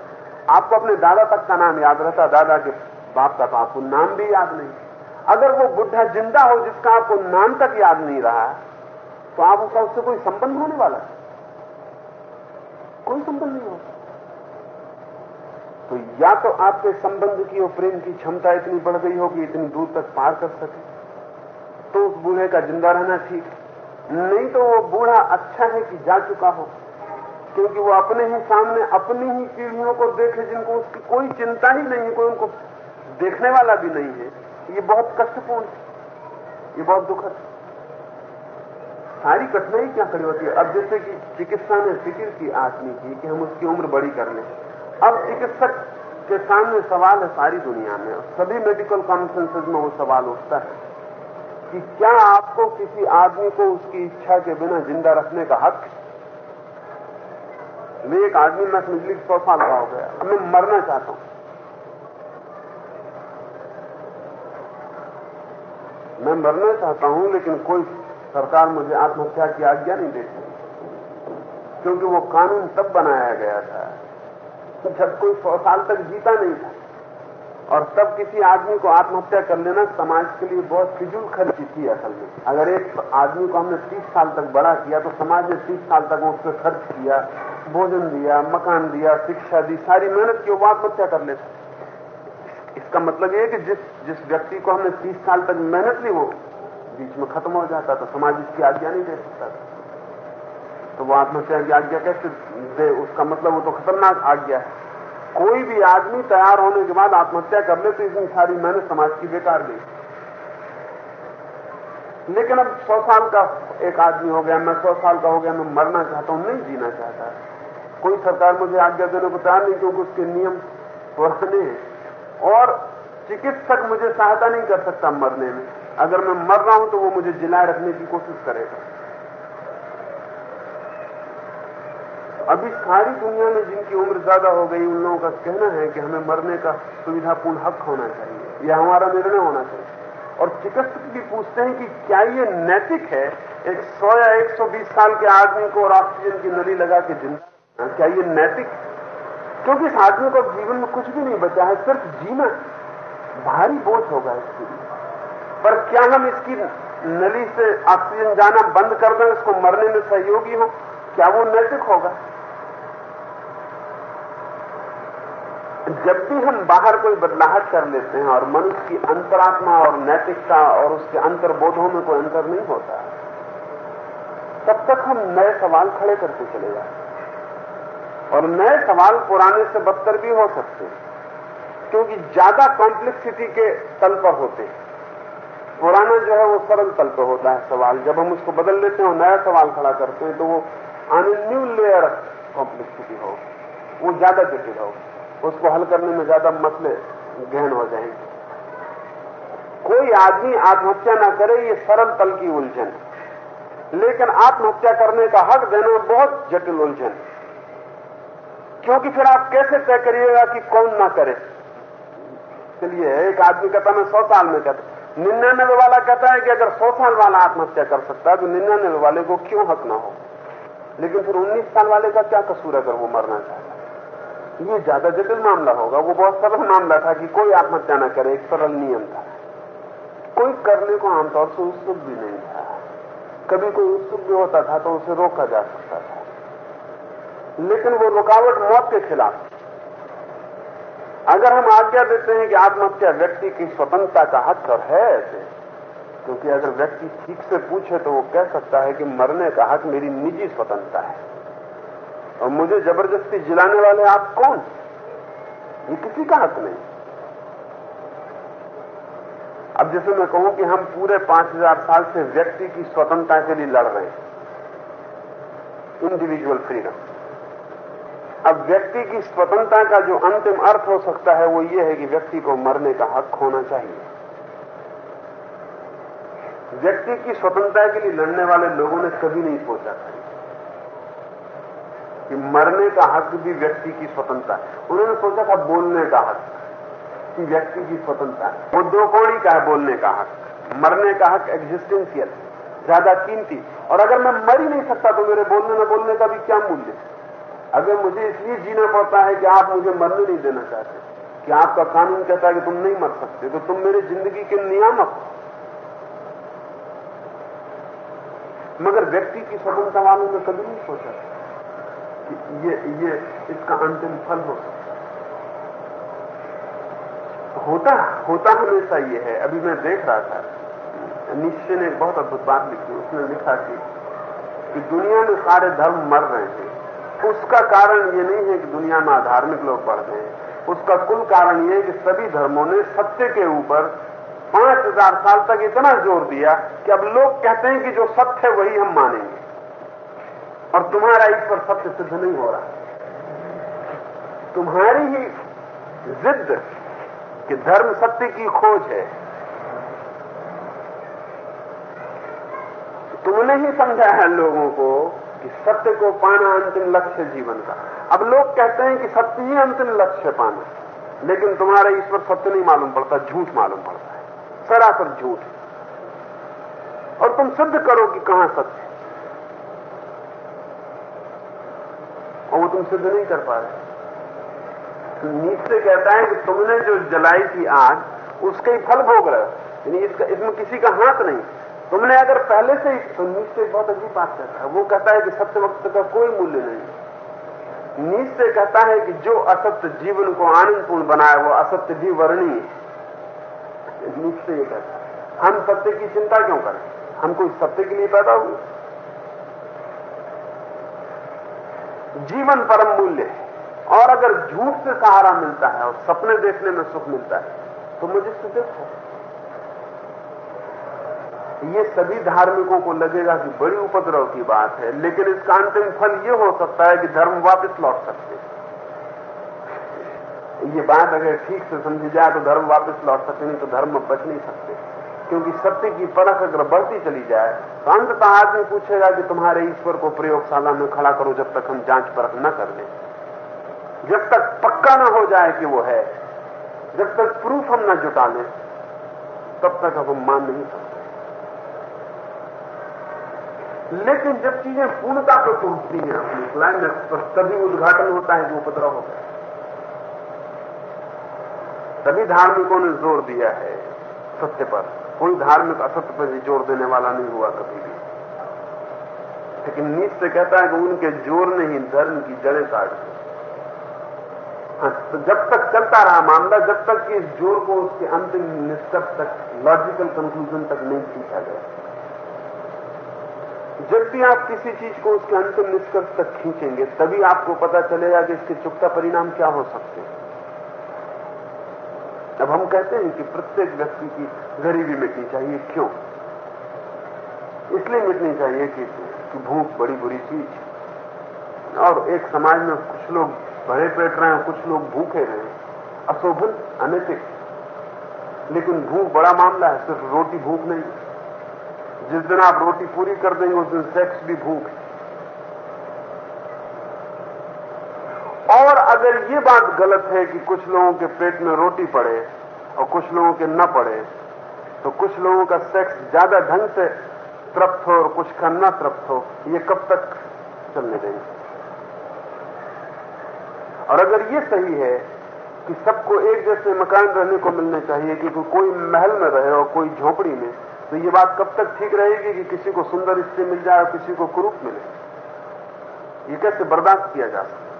आपको अपने दादा तक का नाम याद रहता, दादा के बाप का तो आपको नाम भी याद नहीं। अगर वो बुढ़ा ज़िंदा हो, जिसका आपको नाम तक याद नहीं रहा तो आप उसका उससे कोई संबंध होने वाला है? कोई संबंध नहीं होता। तो या तो आपके संबंध की और प्रेम की क्षमता इतनी बढ़ गई हो कि इतनी दूर तक पार कर सके। तो उस बूढ़े का ज़िंदा रहना ठीक नहीं तो वो बूढ़ा अच्छा है कि जा चुका हो। क्योंकि वो अपने ही सामने अपनी ही पीढ़ियों को देखे जिनको उसकी कोई चिंता ही नहीं है, कोई उनको देखने वाला भी नहीं है। ये बहुत कष्टपूर्ण है। ये बहुत दुखद है। सारी कठिनाई क्या खड़ी होती है? अब जैसे कि चिकित्सा ने फ़िक्र की आदमी की कि हम उसकी उम्र बड़ी कर लें। अब चिकित्सक के सामने सवाल है सारी दुनिया में। सभी मेडिकल कॉन्फ्रेंसेज में वो सवाल उठता है। कि क्या आपको किसी आदमी को उसकी इच्छा के बिना ज़िंदा रखने का हक मैं एक आदमी मैं समझ ली सौ साल का हो गया। मैं मरना चाहता हूँ। मैं मरना चाहता हूँ, लेकिन कोई सरकार मुझे आत्महत्या की आज्ञा नहीं देती। क्योंकि वो कानून तब बनाया गया था जब कोई सौ साल तक जीता नहीं था। और तब किसी आदमी को आत्महत्या कर लेना समाज के लिए बहुत फिजूल खर्ची थी असल में। अगर एक आदमी को हमने तीस साल तक बड़ा किया तो समाज ने तीस साल तक उस पर खर्च किया, भोजन दिया, मकान दिया, शिक्षा दी, सारी मेहनत की, वो आत्महत्या कर लेता। इसका मतलब ये कि जिस जिस व्यक्ति को हमने तीस साल तक मेहनत ली, वो बीच में खत्म हो जाता तो समाज इसकी आज्ञा नहीं दे सकता तो वो आत्महत्या की आज्ञा कैसे दे, उसका मतलब वो तो खतरनाक आज्ञा है। कोई भी आदमी तैयार होने के बाद आत्महत्या कर ले तो इतनी सारी मेहनत समाज की बेकार गई लेकिन अब सौ साल का एक आदमी हो गया, मैं सौ साल का हो गया, मैं मरना चाहता हूँ, नहीं जीना चाहता। कोई सरकार मुझे आज्ञा देने को तैयार नहीं क्योंकि उसके नियम पुराने हैं। और चिकित्सक मुझे सहायता नहीं कर सकता मरने में। अगर मैं मर रहा हूँ तो वो मुझे जिलाए रखने की कोशिश करेगा। अभी सारी दुनिया में जिनकी उम्र ज़्यादा हो गई, उन लोगों का कहना है कि हमें मरने का सुविधापूर्ण हक होना चाहिए यह हमारा निर्णय होना चाहिए। और चिकित्सक भी पूछते हैं कि क्या ये नैतिक है? एक सौ या एक सौ बीस साल के आदमी को और ऑक्सीजन की नली लगा के ज़िंदा क्या ये नैतिक? क्योंकि इस आदमी को जीवन में कुछ भी नहीं बचा है, सिर्फ़ जीना भारी बोझ होगा इसके। लिए पर क्या हम इसकी नली से ऑक्सीजन जाना बंद कर दें इसको मरने में सहयोगी हो? क्या वो नैतिक होगा? जब भी हम बाहर कोई बदलाहट कर लेते हैं और मनुष्य की अंतरात्मा और नैतिकता और उसके अंतर्बोधों में कोई अंतर नहीं होता, तब तक हम नए सवाल खड़े करते चले जाते और नए सवाल पुराने से बदतर भी हो सकते हैं, क्योंकि ज़्यादा कॉम्प्लेक्सिटी के तल पर होते हैं। पुराना जो है वो सरल तल पर होता है सवाल। जब हम उसको बदल लेते हैं और नया सवाल खड़ा करते हैं तो वो ऑन न्यू लेयर कॉम्प्लेक्सिटी हो वो ज़्यादा जटिल होगा। उसको हल करने में ज़्यादा मसले गहन हो जाएँगे। कोई आदमी आत्महत्या ना करे, ये सरल तल की उलझन। लेकिन आत्महत्या करने का हक देना बहुत जटिल उलझन। क्योंकि फिर आप कैसे तय करिएगा कि कौन ना करे? चलिए, एक आदमी कहता मैं सौ साल में कहता निन्यानवे वाला कहता है कि अगर सौ साल वाला आत्महत्या कर सकता है तो निन्यानवे वाले को क्यों हक ना हो? लेकिन फिर उन्नीस साल वाले का क्या कसूर अगर वो मरना चाहता है ये ज़्यादा जटिल मामला होगा। वो बहुत सरल मामला था कि कोई आत्महत्या न करे, एक सरल नियम था। कोई करने को आमतौर से उत्सुक भी नहीं था। कभी कोई उत्सुक भी होता था तो उसे रोका जा सकता था। लेकिन वो रुकावट मौत के खिलाफ अगर हम आज्ञा देते हैं कि आत्महत्या व्यक्ति की स्वतंत्रता का हक और है ऐसे, क्योंकि अगर व्यक्ति ठीक से पूछे तो वो कह सकता है कि मरने का हक मेरी निजी स्वतंत्रता है। और मुझे ज़बरदस्ती जिलाने वाले आप कौन? ये किसी का हक नहीं। अब जैसे मैं कहूँ कि हम पूरे पाँच हज़ार साल से व्यक्ति की स्वतंत्रता के लिए लड़ रहे हैं। इंडिविजुअल फ्रीडम अब व्यक्ति की स्वतंत्रता का जो अंतिम अर्थ हो सकता है वो ये है कि व्यक्ति को मरने का हक होना चाहिए। व्यक्ति की स्वतंत्रता के लिए लड़ने वाले लोगों ने कभी नहीं सोचा था। कि मरने का हक भी व्यक्ति की स्वतंत्रता है। उन्होंने सोचा था बोलने का हक व्यक्ति की स्वतंत्रता है। वो दो कौड़ी का है बोलने का हक। मरने का हक एग्जिस्टेंशियल ज़्यादा कीमती। और अगर मैं मर ही नहीं सकता तो मेरे बोलने न बोलने का भी क्या मूल्य है? अगर मुझे इसलिए जीना पड़ता है कि आप मुझे मरने नहीं देना चाहते, कि आपका कानून कहता है कि तुम नहीं मर सकते तो तुम मेरी ज़िंदगी के नियामक हो। मगर व्यक्ति की स्वतंत्रता वालों ने कभी नहीं सोचा ये ये इसका अंतिम फल हो सकता होता होता हमेशा ये है। अभी मैं देख रहा था। निश्चय ने एक बहुत अद्भुत बात लिखी। उसने लिखा कि, कि दुनिया में सारे धर्म मर रहे हैं। उसका कारण ये नहीं है कि दुनिया में आधार्मिक लोग बढ़ रहे हैं। उसका कुल कारण ये है कि सभी धर्मों ने सत्य के ऊपर पाँच हज़ार साल तक इतना ज़ोर दिया कि अब लोग कहते हैं कि जो सत्य है वही हम मानेंगे। और तुम्हारा ईश्वर सत्य सिद्ध नहीं हो रहा। तुम्हारी ही जिद कि धर्म सत्य की खोज है। तुमने ही समझाया लोगों को कि सत्य को पाना अंतिम लक्ष्य जीवन का। अब लोग कहते हैं कि सत्य ही अंतिम लक्ष्य पाना। लेकिन तुम्हारा ईश्वर सत्य नहीं मालूम पड़ता, झूठ मालूम पड़ता है। सरासर झूठ और तुम सिद्ध करो कि कहाँ सत्य और वो तुम सिद्ध नहीं कर पा रहे। नीच से कहता है कि तुमने जो जलाई थी आग, उसके ही फल भोग रहे यानी इसका इसमें किसी का हाथ नहीं। तुमने अगर पहले से ही तो नीच से बहुत अजीब बात कहता है। वो कहता है कि सत्य वक्त का कोई मूल्य नहीं। नीच से कहता है कि जो असत्य जीवन को आनंदपूर्ण बनाए वो असत्य भी वर्णीय नीचे ये कहता है, हम सत्य की चिंता क्यों करें? हम कोई सत्य के लिए पैदा हुए? जीवन परम मूल्य है। और अगर झूठ से सहारा मिलता है और सपने देखने में सुख मिलता है तो मुझे से देखो ये सभी धार्मिकों को लगेगा कि बड़ी उपद्रव की बात है, लेकिन इसका अंतिम फल ये हो सकता है कि धर्म वापस लौट सकते हैं। ये बात अगर ठीक से समझी जाए तो धर्म वापस लौट सकते नहीं तो धर्म बच नहीं सकते। क्योंकि सत्य की परख अगर बढ़ती चली जाए तो अंततः आदमी पूछेगा कि तुम्हारे ईश्वर को प्रयोगशाला में खड़ा करो जब तक हम जाँच परख न कर लें। जब तक पक्का न हो जाए कि वो है, जब तक प्रूफ हम न जुटा लें, तब तक अब हम मान नहीं सकते। लेकिन जब चीज़ें पूर्णता पर पहुँचती हैं अपनी क्लाइमेक्स पर तभी उद्घाटन होता है जो उपद्रव होता है। तभी धार्मिकों ने ज़ोर दिया है सत्य पर। कोई धार्मिक असत्य पर भी ज़ोर देने वाला नहीं हुआ कभी भी। लेकिन नीच से कहता है कि उनके ज़ोर ने ही धर्म की जड़ें काट दी। हाँ, तो जब तक चलता रहा मामला जब तक कि इस ज़ोर को उसके अंतिम निष्कर्ष तक लॉजिकल कंक्लूजन तक नहीं खींचा गया। जब भी आप किसी चीज़ को उसके अंतिम निष्कर्ष तक खींचेंगे तभी आपको पता चलेगा कि इसके चुपता परिणाम क्या हो सकते हैं। अब हम कहते हैं कि प्रत्येक व्यक्ति की गरीबी मिटनी चाहिए। क्यों? इसलिए मिटनी चाहिए कि, कि भूख बड़ी बुरी चीज़ और एक समाज में कुछ लोग भरे पेट रहे हैं कुछ लोग भूखे रहे अशोभन अनैतिक लेकिन भूख बड़ा मामला है सिर्फ़ रोटी भूख नहीं। जिस दिन आप रोटी पूरी कर देंगे उस दिन सेक्स भी भूख है। और अगर ये बात गलत है कि कुछ लोगों के पेट में रोटी पड़े और कुछ लोगों के न पड़े तो कुछ लोगों का सेक्स ज़्यादा ढंग से तृप्त हो और कुछ का न तृप्त हो, ये कब तक चलने देंगे? और अगर ये सही है कि सबको एक जैसे मकान रहने को मिलने चाहिए, कि कोई महल में रहे और कोई झोपड़ी में तो ये बात कब तक ठीक रहेगी कि किसी को सुंदर स्त्री मिल जाए और किसी को कुरूप मिले? ये कैसे बर्दाश्त किया जा सकता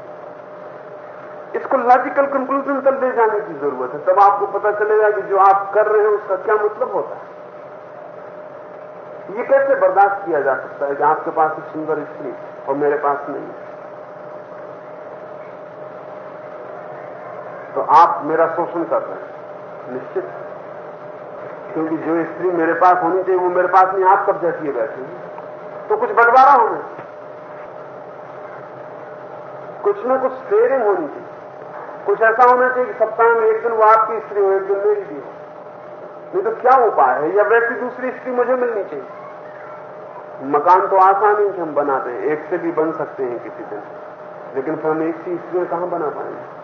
इसको लॉजिकल कंक्लूजन तक ले जाने की ज़रूरत है। तब आपको पता चलेगा कि जो आप कर रहे हैं, उसका क्या मतलब होता है। ये कैसे बर्दाश्त किया जा सकता है कि आपके पास एक सुंदर स्त्री और मेरे पास नहीं तो आप मेरा शोषण कर रहे हैं। निश्चित। क्योंकि जो स्त्री मेरे पास होनी चाहिए, वो मेरे पास नहीं, आप कब्जा किए बैठे तो कुछ बंटवारा होना कुछ ना कुछ शेयरिंग होनी चाहिए। कुछ ऐसा होना चाहिए कि सप्ताह में एक दिन वो आपकी स्त्री हो एक दिन मेरी भी हो। नहीं तो क्या उपाय है? या वैसी दूसरी स्त्री मुझे मिलनी चाहिए? मकान तो आसान ही हम बनाते हैं एक से भी बन सकते हैं किसी दिन। लेकिन फिर हम एक सी स्त्री कहाँ बना पाएँगे?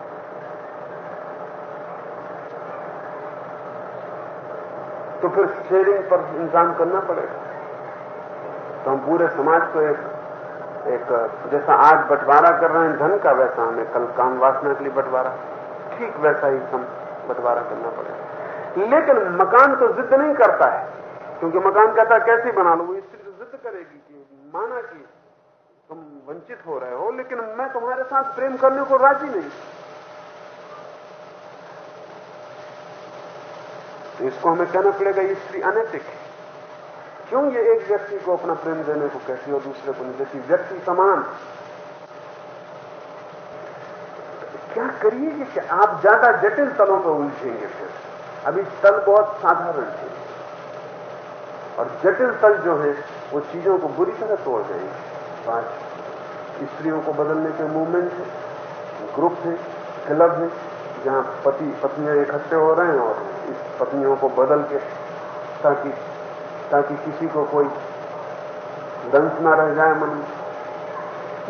तो फिर शेयरिंग पर इंतज़ाम करना पड़ेगा। तो हम पूरे समाज को एक एक, जैसा आज बंटवारा कर रहे हैं, धन का वैसा हमें कल काम वासना के लिए बंटवारा। ठीक वैसा ही हम बंटवारा करना पड़ेगा। लेकिन मकान तो जिद नहीं करता है, क्योंकि मकान कहता कैसे बना लो? वो स्त्री तो जिद करेगी कि माना कि तुम वंचित हो रहे हो, लेकिन मैं तुम्हारे साथ प्रेम करने को राज़ी नहीं। तो इसको हमें कहना पड़ेगा स्त्री अनैतिक है। क्यों ये एक व्यक्ति को अपना प्रेम देने को कहती और दूसरे को नहीं देती? व्यक्ति समान। क्या करिए कि आप ज़्यादा जटिल तलों पर उलझेंगे फिर। अभी तल बहुत साधारण है और जटिल तल जो है, वो चीज़ों को बुरी तरह तोड़ देंगे आज स्त्रियों को बदलने के मूवमेंट है ग्रुप है क्लब है, जहाँ पति, पत्नियाँ इकट्ठे हो रहे हैं और इस पत्नियों को बदल के ताकि ताकि किसी को कोई दंश ना रह जाए मन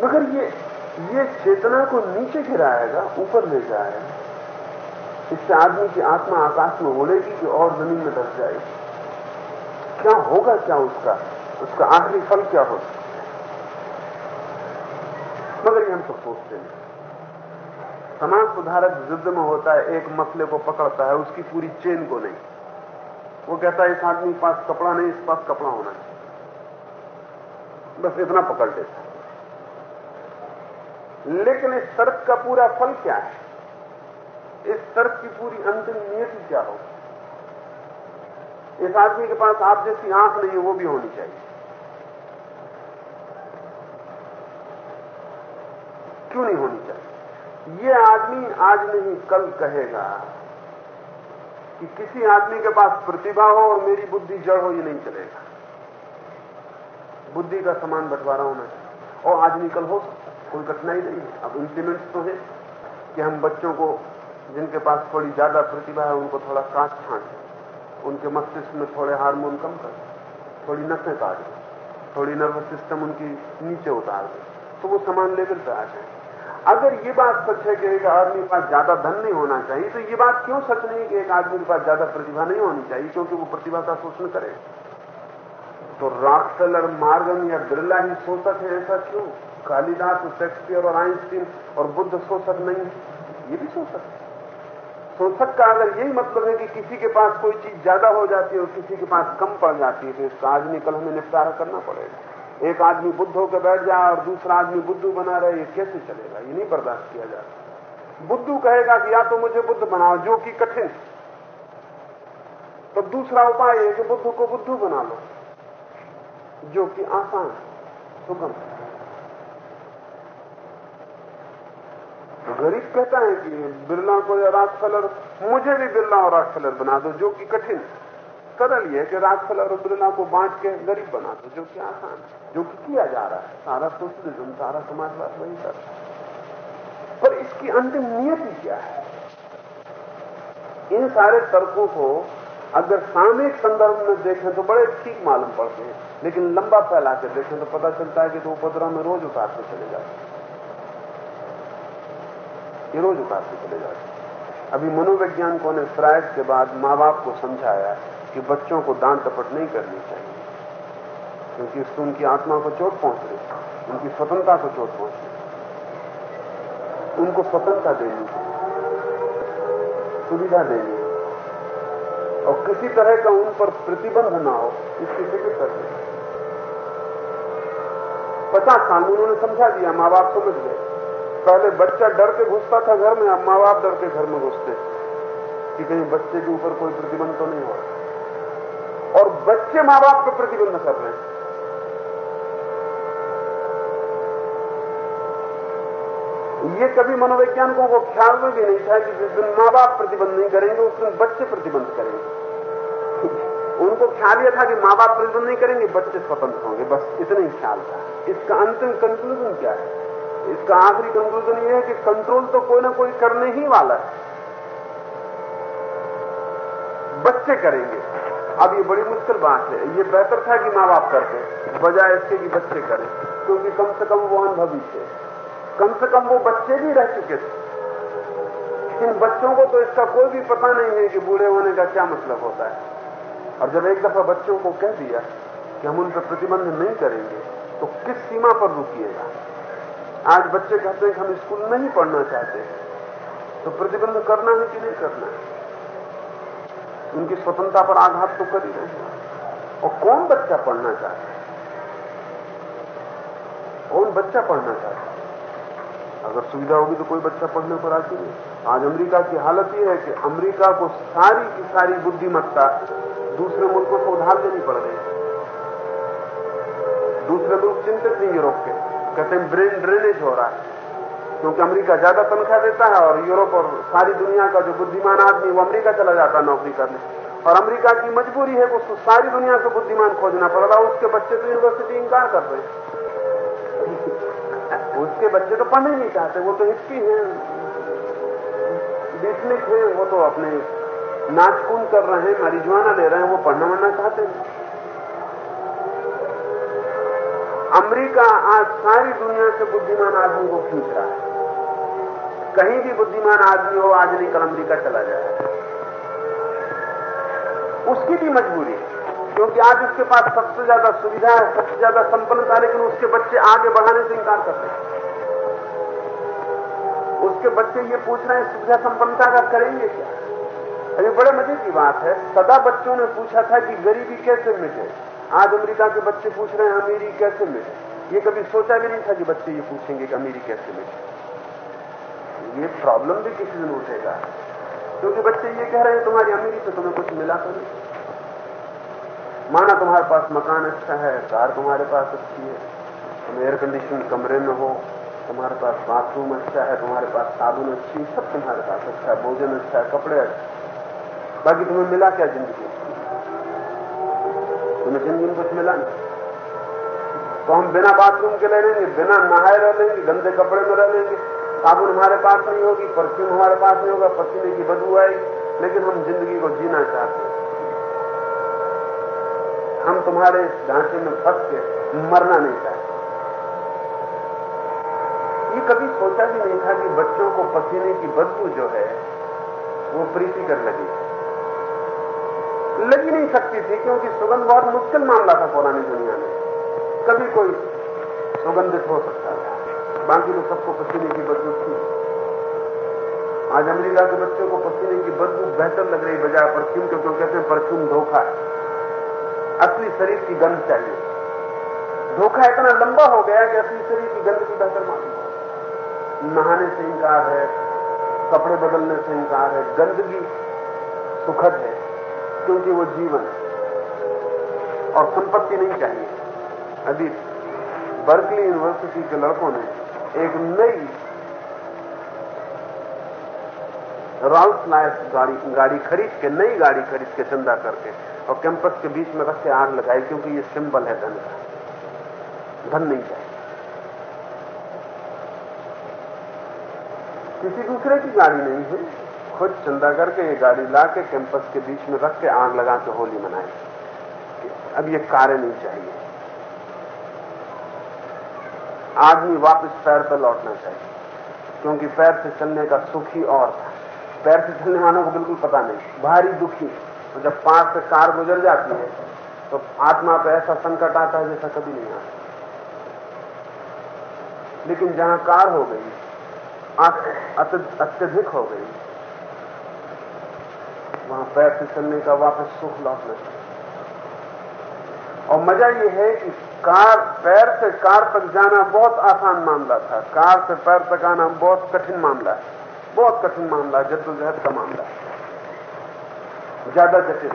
मगर ये ये चेतना को नीचे गिराएगा, ऊपर ले जाएगा। इससे आदमी की आत्मा आकाश में उड़ेगी कि और ज़मीन में धस जाएगी। क्या होगा, क्या उसका उसका आखिरी फल क्या हो सकता है? मगर ये हम सब सोचते हैं। समाज सुधारक युद्ध में होता है, एक मसले को पकड़ता है, उसकी पूरी चेन को नहीं। वो कहता है, इस आदमी के पास कपड़ा नहीं, इस पास कपड़ा होना चाहिए बस इतना पकड़ लेता लेकिन इस तर्क का पूरा फल क्या है? इस तर्क की पूरी अंतिम नियति क्या हो इस आदमी के पास आप जैसी आँख नहीं है, वो भी होनी चाहिए। क्यों नहीं होनी चाहिए? ये आदमी आज नहीं, कल कहेगा। कि किसी आदमी के पास प्रतिभा हो और मेरी बुद्धि जड़ हो, ये नहीं चलेगा। बुद्धि का समान बंटवारा होना चाहिए। और आज निकल हो, कोई कठिनाई नहीं है। अब इंप्लीमेंट्स तो है कि हम बच्चों को, जिनके पास थोड़ी ज़्यादा प्रतिभा है, उनको थोड़ा काट छांट उनके मस्तिष्क में थोड़े हार्मोन कम कर। थोड़ी नसें काट थोड़ी नर्वस सिस्टम उनकी नीचे उतार दे। तो वो समान लेवल पर आ जाए। अगर ये बात सच है कि एक आदमी के पास ज़्यादा धन नहीं होना चाहिए तो ये बात क्यों सच नहीं कि एक आदमी के पास ज़्यादा प्रतिभा नहीं होनी चाहिए, क्योंकि वो प्रतिभा का शोषण करे? तो रॉकफेलर मार्गन या बिरला ही शोषक है, ऐसा क्यों? कालिदास, शेक्सपियर और आइंस्टीन और बुद्ध शोषक नहीं ये भी शोषक है। शोषक का अगर यही मतलब है कि किसी के पास कोई चीज़ ज़्यादा हो जाती है और किसी के पास कम पड़ जाती है तो इसका आज निकल हमें निपटारा करना पड़ेगा। एक आदमी बुद्ध होकर बैठ जाए और दूसरा आदमी बुद्धू बना रहे, ये कैसे चलेगा? ये नहीं बर्दाश्त किया जा जाता बुद्धू कहेगा कि या तो मुझे बुद्ध बनाओ, जो कि कठिन। तो दूसरा उपाय है कि बुद्ध को बुद्धू बना लो, जो कि आसान, सुगम। गरीब कहता है कि बिरला को या राजफलर मुझे भी बिरला और राजफलर बना दो, जो कि कठिन। सरल ये कि राजफलर और बिरला को बांट के गरीब बना दो, जो कि आसान है, जो कि किया जा रहा है। सारा सोशलिज्म सारा समाजवाद वही कर है। पर इसकी अंतिम नियति क्या है? इन सारे तर्कों को अगर सामयिक संदर्भ में देखें तो बड़े ठीक मालूम पड़ते हैं, लेकिन लंबा फैला के देखें तो पता चलता है कि तो उपद्रव में रोज उतारते चले जाते हैं। ये रोज उतारते चले जाते अभी मनोवैज्ञानिकों ने फ्राइड के बाद माँ बाप को समझाया कि बच्चों को दान टपट नहीं करनी चाहिए, क्योंकि इससे उनकी आत्मा को चोट पहुँच रही उनकी स्वतंत्रता को चोट पहुँच रही उनको स्वतंत्रता देनी चाहिए, सुविधा देनी और किसी तरह का उन पर प्रतिबंध ना हो इसकी फ़िक्र करनी पचास साल में उन्होंने समझा दिया माँ बाप समझ गए। पहले बच्चा डर के घुसता था घर में, अब माँ बाप डर के घर में घुसते कि कहीं बच्चे के ऊपर कोई प्रतिबंध तो नहीं हो और बच्चे माँ बाप पर प्रतिबंध कर रहे हैं। ये कभी मनोवैज्ञानिकों को ख्याल में भी नहीं था कि जिस दिन माँ बाप प्रतिबंध नहीं करेंगे, उस दिन बच्चे प्रतिबंध करेंगे। उनको ख्याल यह था कि माँ बाप प्रतिबंध नहीं करेंगे, बच्चे स्वतंत्र होंगे। बस इतना ही ख्याल था। इसका अंतिम कंक्लूजन क्या है? इसका आखिरी कंक्लूजन ये है कि कंट्रोल तो कोई ना कोई करने ही वाला है। बच्चे करेंगे। अब ये बड़ी मुश्किल बात है। ये बेहतर था कि माँ बाप करते, बजाय इसके कि बच्चे करें, क्योंकि कम से कम वो अनुभवी थे। कम से कम वो बच्चे भी रह चुके थे। इन बच्चों को तो इसका कोई भी पता नहीं है कि बूढ़े होने का क्या मतलब होता है। और जब एक दफ़ा बच्चों को कह दिया कि हम उन पर प्रतिबंध नहीं करेंगे तो किस सीमा पर रुकिएगा आज बच्चे कहते हैं कि हम स्कूल नहीं पढ़ना चाहते तो प्रतिबंध करना है कि नहीं करना है? उनकी स्वतंत्रता पर आघात तो कर ही रहे और कौन बच्चा पढ़ना चाहता है? कौन बच्चा पढ़ना चाहता है? अगर सुविधा होगी तो कोई बच्चा पढ़ने पर आती नहीं। आज अमेरिका की हालत यह है कि अमेरिका को सारी की सारी बुद्धिमत्ता दूसरे मुल्कों को उधार देनी पड़ रही है। दूसरे मुल्क चिंतित नहीं यूरोप के। कहते हैं ब्रेन ड्रेनेज हो रहा है। क्योंकि अमेरिका ज़्यादा तनख्वाह देता है और यूरोप और सारी दुनिया का जो बुद्धिमान आदमी वो अमेरिका चला जाता है नौकरी करने। और अमेरिका की मजबूरी है कि उसको सारी दुनिया से बुद्धिमान खोजना पड़। रहा उसके बच्चे तो यूनिवर्सिटी इंकार कर रहे हैं। उसके बच्चे तो पढ़ने नहीं चाहते, वो तो हिस्ट्री है। बीसमिक है, वो तो अपने नाचकून कर रहे हैं मरिजुआना ले रहे हैं, वो पढ़ना वढ़ना चाहते हैं। अमेरिका आज सारी दुनिया से बुद्धिमान आदमी को खींच रहा है। कहीं भी बुद्धिमान आदमी हो, आज नहीं, कल अमरीका चला जाए। उसकी भी मजबूरी है, क्योंकि आज उसके पास सबसे ज़्यादा सुविधा है, सबसे ज़्यादा संपन्नता है लेकिन उसके बच्चे आगे बढ़ाने से इंकार करते हैं। उसके बच्चे ये पूछ रहे हैं, सुविधा संपन्नता का करेंगे क्या? अभी बड़े मज़े की बात है। सदा बच्चों ने पूछा था कि गरीबी कैसे मिटे? आज अमेरिका के बच्चे पूछ रहे हैं, अमीरी कैसे मिटे ये कभी सोचा भी नहीं था कि बच्चे ये पूछेंगे कि अमीरी कैसे मिटे ये प्रॉब्लम भी किसी दिन उठेगा। क्योंकि बच्चे ये कह रहे हैं, तुम्हारी अमीरी से तुम्हें कुछ मिला तो नहीं? माना तुम्हारे पास मकान अच्छा है, कार तुम्हारे पास अच्छी है, तुम एयर कंडीशन कमरे में हो, तुम्हारे पास बाथरूम अच्छा है, तुम्हारे पास साबुन अच्छी सब तुम्हारे पास अच्छा है, भोजन अच्छा है, कपड़े अच्छे बाकी तुम्हें मिला क्या ज़िंदगी तुम्हें ज़िंदगी कुछ मिला नहीं। तो हम बिना बाथरूम के रह लेंगे, बिना नहाए रह लेंगे, गंदे कपड़े में रह लेंगे। साबुन हमारे पास नहीं होगी, परफ्यूम हमारे पास नहीं होगा, पसीने की बदबू आएगी। लेकिन हम ज़िंदगी को जीना चाहते हैं। हम तुम्हारे इस ढांचे में फंस के मरना नहीं चाहते। ये कभी सोचा भी नहीं था कि बच्चों को पसीने की बदबू जो है, वो प्रीति कर लगी लगी नहीं सकती थी, क्योंकि सुगंध बहुत मुश्किल मामला था पुरानी दुनिया में। कभी कोई सुगंधित हो सकता था। बाकी तो सबको पसीने की बदबू थी। आज अमेरिका के बच्चों को पसीने की बदबू बेहतर लग रही बजाय परफ्यूम क्योंकि कहते हैं परफ्यूम धोखा है। असली शरीर की गंध चाहिए। धोखा इतना लंबा हो गया कि असली शरीर की गंध की बेहतर मालूम नहाने से इंकार है, कपड़े बदलने से इंकार है गंदगी सुखद है। क्योंकि वो जीवन और संपत्ति नहीं चाहिए। अभी बर्कली यूनिवर्सिटी के लड़कों ने एक नई रॉल्स लाइफ गाड़ी गाड़ी खरीद के, नई गाड़ी खरीद के चंदा करके और कैंपस के बीच में रख के आग लगाई क्योंकि ये सिंबल है धन का। धन नहीं चाहिए। किसी दूसरे की गाड़ी नहीं है। खुद चंदा करके ये गाड़ी ला के कैंपस के बीच में रख के आग लगा के होली मनाई। अब ये कार्य नहीं चाहिए। आदमी वापस पैर पर लौटना चाहिए, क्योंकि पैर से चलने का सुख ही और था। पैर से चलने वालों को बिल्कुल पता नहीं, भारी दुखी। तो जब पास से कार गुजर जाती है तो आत्मा पे ऐसा संकट आता है जैसा कभी नहीं आता। लेकिन जहाँ कार हो गई अत्यधिक हो गई वहाँ पैर से चलने का वापस सुख लौटना चाहिए और मज़ा यह है कि कार, पैर से कार तक जाना बहुत आसान मामला था। कार से पैर तक आना बहुत कठिन मामला है। बहुत कठिन मामला जद्दोजहद का मामला है। ज़्यादा जटिल।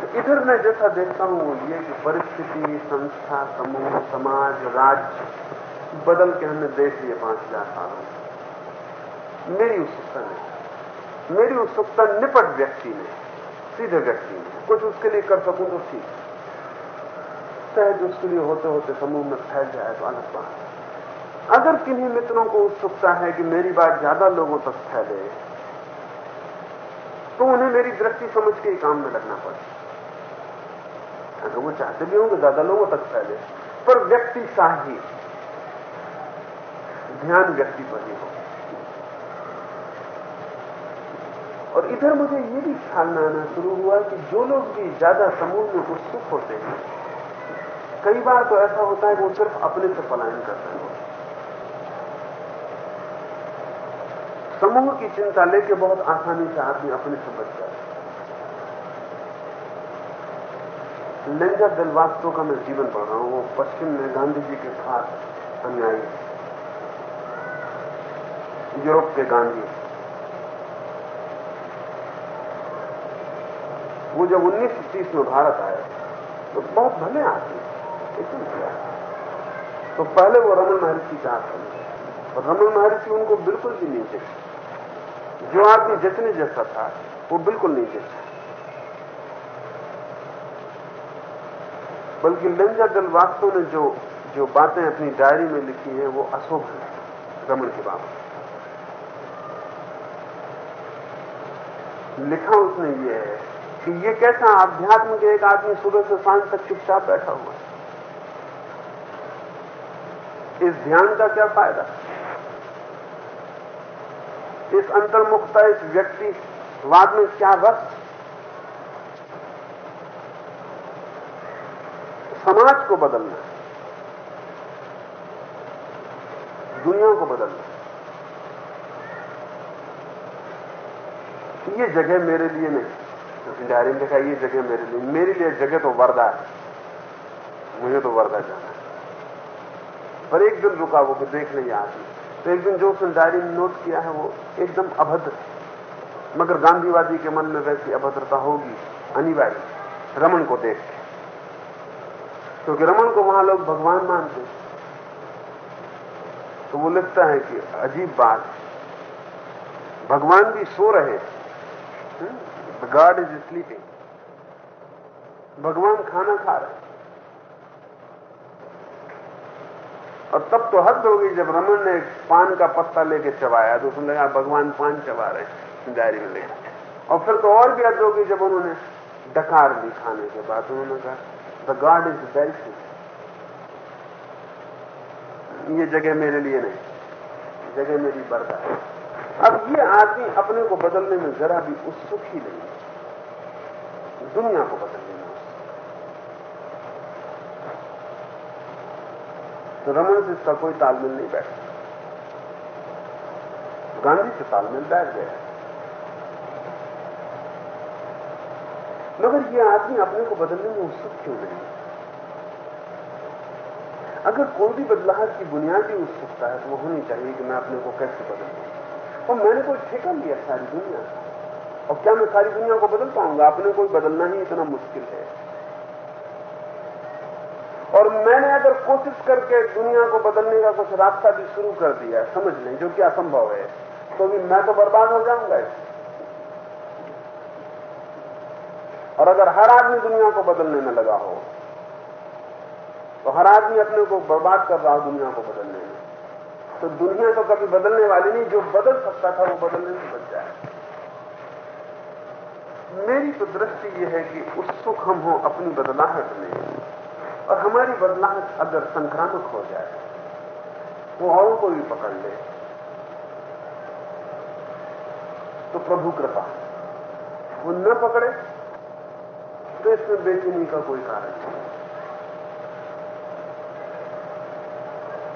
तो इधर मैं जैसा देखता हूँ, वो ये कि परिस्थिति, संस्था, समूह, समाज, राज्य बदल के हमने देख लिए पाँच हज़ार सालों मेरी उत्सुकता नहीं मेरी उत्सुकता निपट व्यक्ति में, सीधे व्यक्ति में। कुछ उसके लिए कर सकूँ तो ठीक। सहज उसके लिए होते होते समूह में फैल जाए तो अलग बात। अगर किन्हीं मित्रों को उत्सुकता है कि मेरी बात ज़्यादा लोगों तक फैले तो उन्हें मेरी दृष्टि समझ के ही काम में लगना पड़े। अगर वो चाहते भी होंगे ज़्यादा लोगों तक फैले, पर व्यक्ति साही ध्यान व्यक्ति पर ही हो। और इधर मुझे ये भी ख्याल में आना शुरू हुआ कि जो लोग भी ज़्यादा समूह में उत्सुक होते हैं, कई बार तो ऐसा होता है वो सिर्फ़ अपने से पलायन करते हैं। समूह की चिंता लेके बहुत आसानी से आदमी अपने से बच जाए लेंजा दिलवास्तव का मैं जीवन पढ़ रहा हूँ, वो पश्चिम में गांधी जी के खास अनुयायी, यूरोप के गांधी। वो जब उन्नीस में भारत आए तो बहुत भले आदमी एकदम भले तो पहले वो रमन महर्षि का आश्रम और रमन महर्षि उनको बिल्कुल भी नहीं जैसे जो आदमी जितने जैसा था, वो बिल्कुल नहीं जैसा बल्कि लंजा दल वास्तव ने जो जो बातें अपनी डायरी में लिखी है, वो अशोभन है, रमन के बाबत लिखा उसने ये है कि ये कैसा अध्यात्म के एक आदमी सुबह से साँझ तक चुपचाप बैठा हुआ इस ध्यान का क्या फ़ायदा? इस अंतर्मुखता, इस व्यक्ति, वाद में क्या रस? समाज को बदलना, दुनिया को बदलना। ये जगह मेरे लिए नहीं। डायरी में देखा ये जगह मेरे लिए। मेरे लिए जगह तो वर्दा है। मुझे तो वर्दा जाना है। पर एक दिन रुका वो देख नहीं आदमी तो एक दिन जो उसने डायरी में नोट किया है, वो एकदम अभद्र मगर गांधीवादी के मन में वैसी अभद्रता होगी, अनिवार्य रमन को देख के। क्योंकि रमन को वहाँ लोग भगवान मानते हैं। तो वो लिखता है कि अजीब बात भगवान भी सो रहे गॉड इज़ स्लीपिंग भगवान खाना खा रहे और तब तो हद हो गई जब रमन ने पान का पत्ता लेके चबाया तो उसने लगा भगवान, पान चबा रहे हैं डायरी में लेकर और फिर तो और भी हद हो गई जब उन्होंने डकार ली खाने के बाद। उन्होंने कहा द गॉड इज़ वेरी ये जगह मेरे लिए नहीं, जगह मेरी बरदा है। अब ये आदमी अपने को बदलने में जरा भी उत्सुक ही नहीं। दुनिया को बदलने में तो रमन से इसका कोई तालमेल नहीं बैठ गांधी से तालमेल बैठ गया। मगर ये आदमी अपने को बदलने में उत्सुक क्यों नहीं? अगर कोई भी बदलाव की बुनियादी उत्सुकता है तो वो होनी चाहिए कि मैं अपने को कैसे बदलूं। और मैंने कोई ठेका लिया सारी दुनिया और क्या मैं सारी दुनिया को बदल पाऊँगा? अपने कोई बदलना ही इतना मुश्किल है। और मैंने अगर कोशिश करके दुनिया को बदलने का कुछ रास्ता भी शुरू कर दिया समझ लें, जो कि असंभव है तो भी मैं तो बर्बाद हो जाऊँगा। और अगर हर आदमी दुनिया को बदलने में लगा हो तो हर आदमी अपने को बर्बाद कर रहा हो दुनिया को बदलने में। तो दुनिया तो कभी बदलने वाली नहीं, जो बदल सकता था वो बदलने से बच जाए। मेरी तो दृष्टि यह है कि उत्सुक हम हो अपनी बदलाहट में, और हमारी बदलाहट अगर संक्रामक हो जाए, वो औरों को भी पकड़ ले। तो प्रभु कृपा, वो न पकड़े तो इसमें बेचैनी का कोई कारण नहीं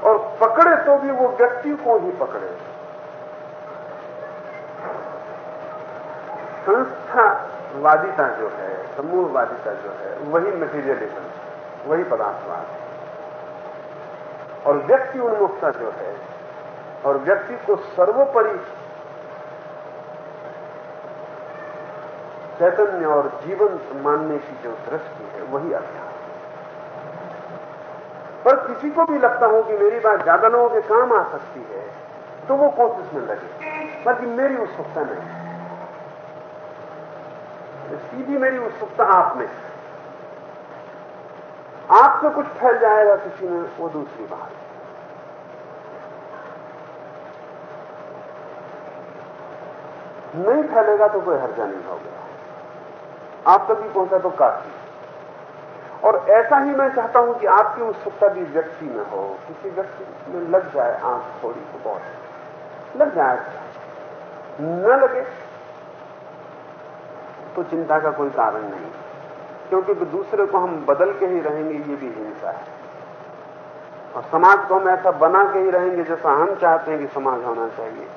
और पकड़े तो भी वो व्यक्ति को ही पकड़े। संस्थावादिता जो है समूहवादिता जो है, वही मटीरियलिज्म वही पदार्थवाद। है और व्यक्ति उन्मुखता जो है, और व्यक्ति को सर्वोपरि चैतन्य और जीवन मानने की जो दृष्टि है, वही अध्यात्म। पर किसी को भी लगता हो कि मेरी बात ज़्यादा लोगों के काम आ सकती है तो वो कोशिश में लगे। बाकी मेरी उत्सुकता नहीं। सीधी मेरी उत्सुकता आप में आपसे कुछ फैल जाएगा किसी में, वो दूसरी बात। नहीं फैलेगा तो कोई हर्जा नहीं होगा। आप तक भी पहुँचा तो काफ़ी। और ऐसा ही मैं चाहता हूँ कि आपकी उत्सुकता भी व्यक्ति में हो, किसी व्यक्ति में लग जाए आँख थोड़ी तो बहुत लग जाए। न लगे तो चिंता का कोई कारण नहीं। क्योंकि दूसरे को हम बदल के ही रहेंगे, ये भी हिंसा है। और समाज को हम ऐसा बना के ही रहेंगे, जैसा हम चाहते हैं कि समाज होना चाहिए।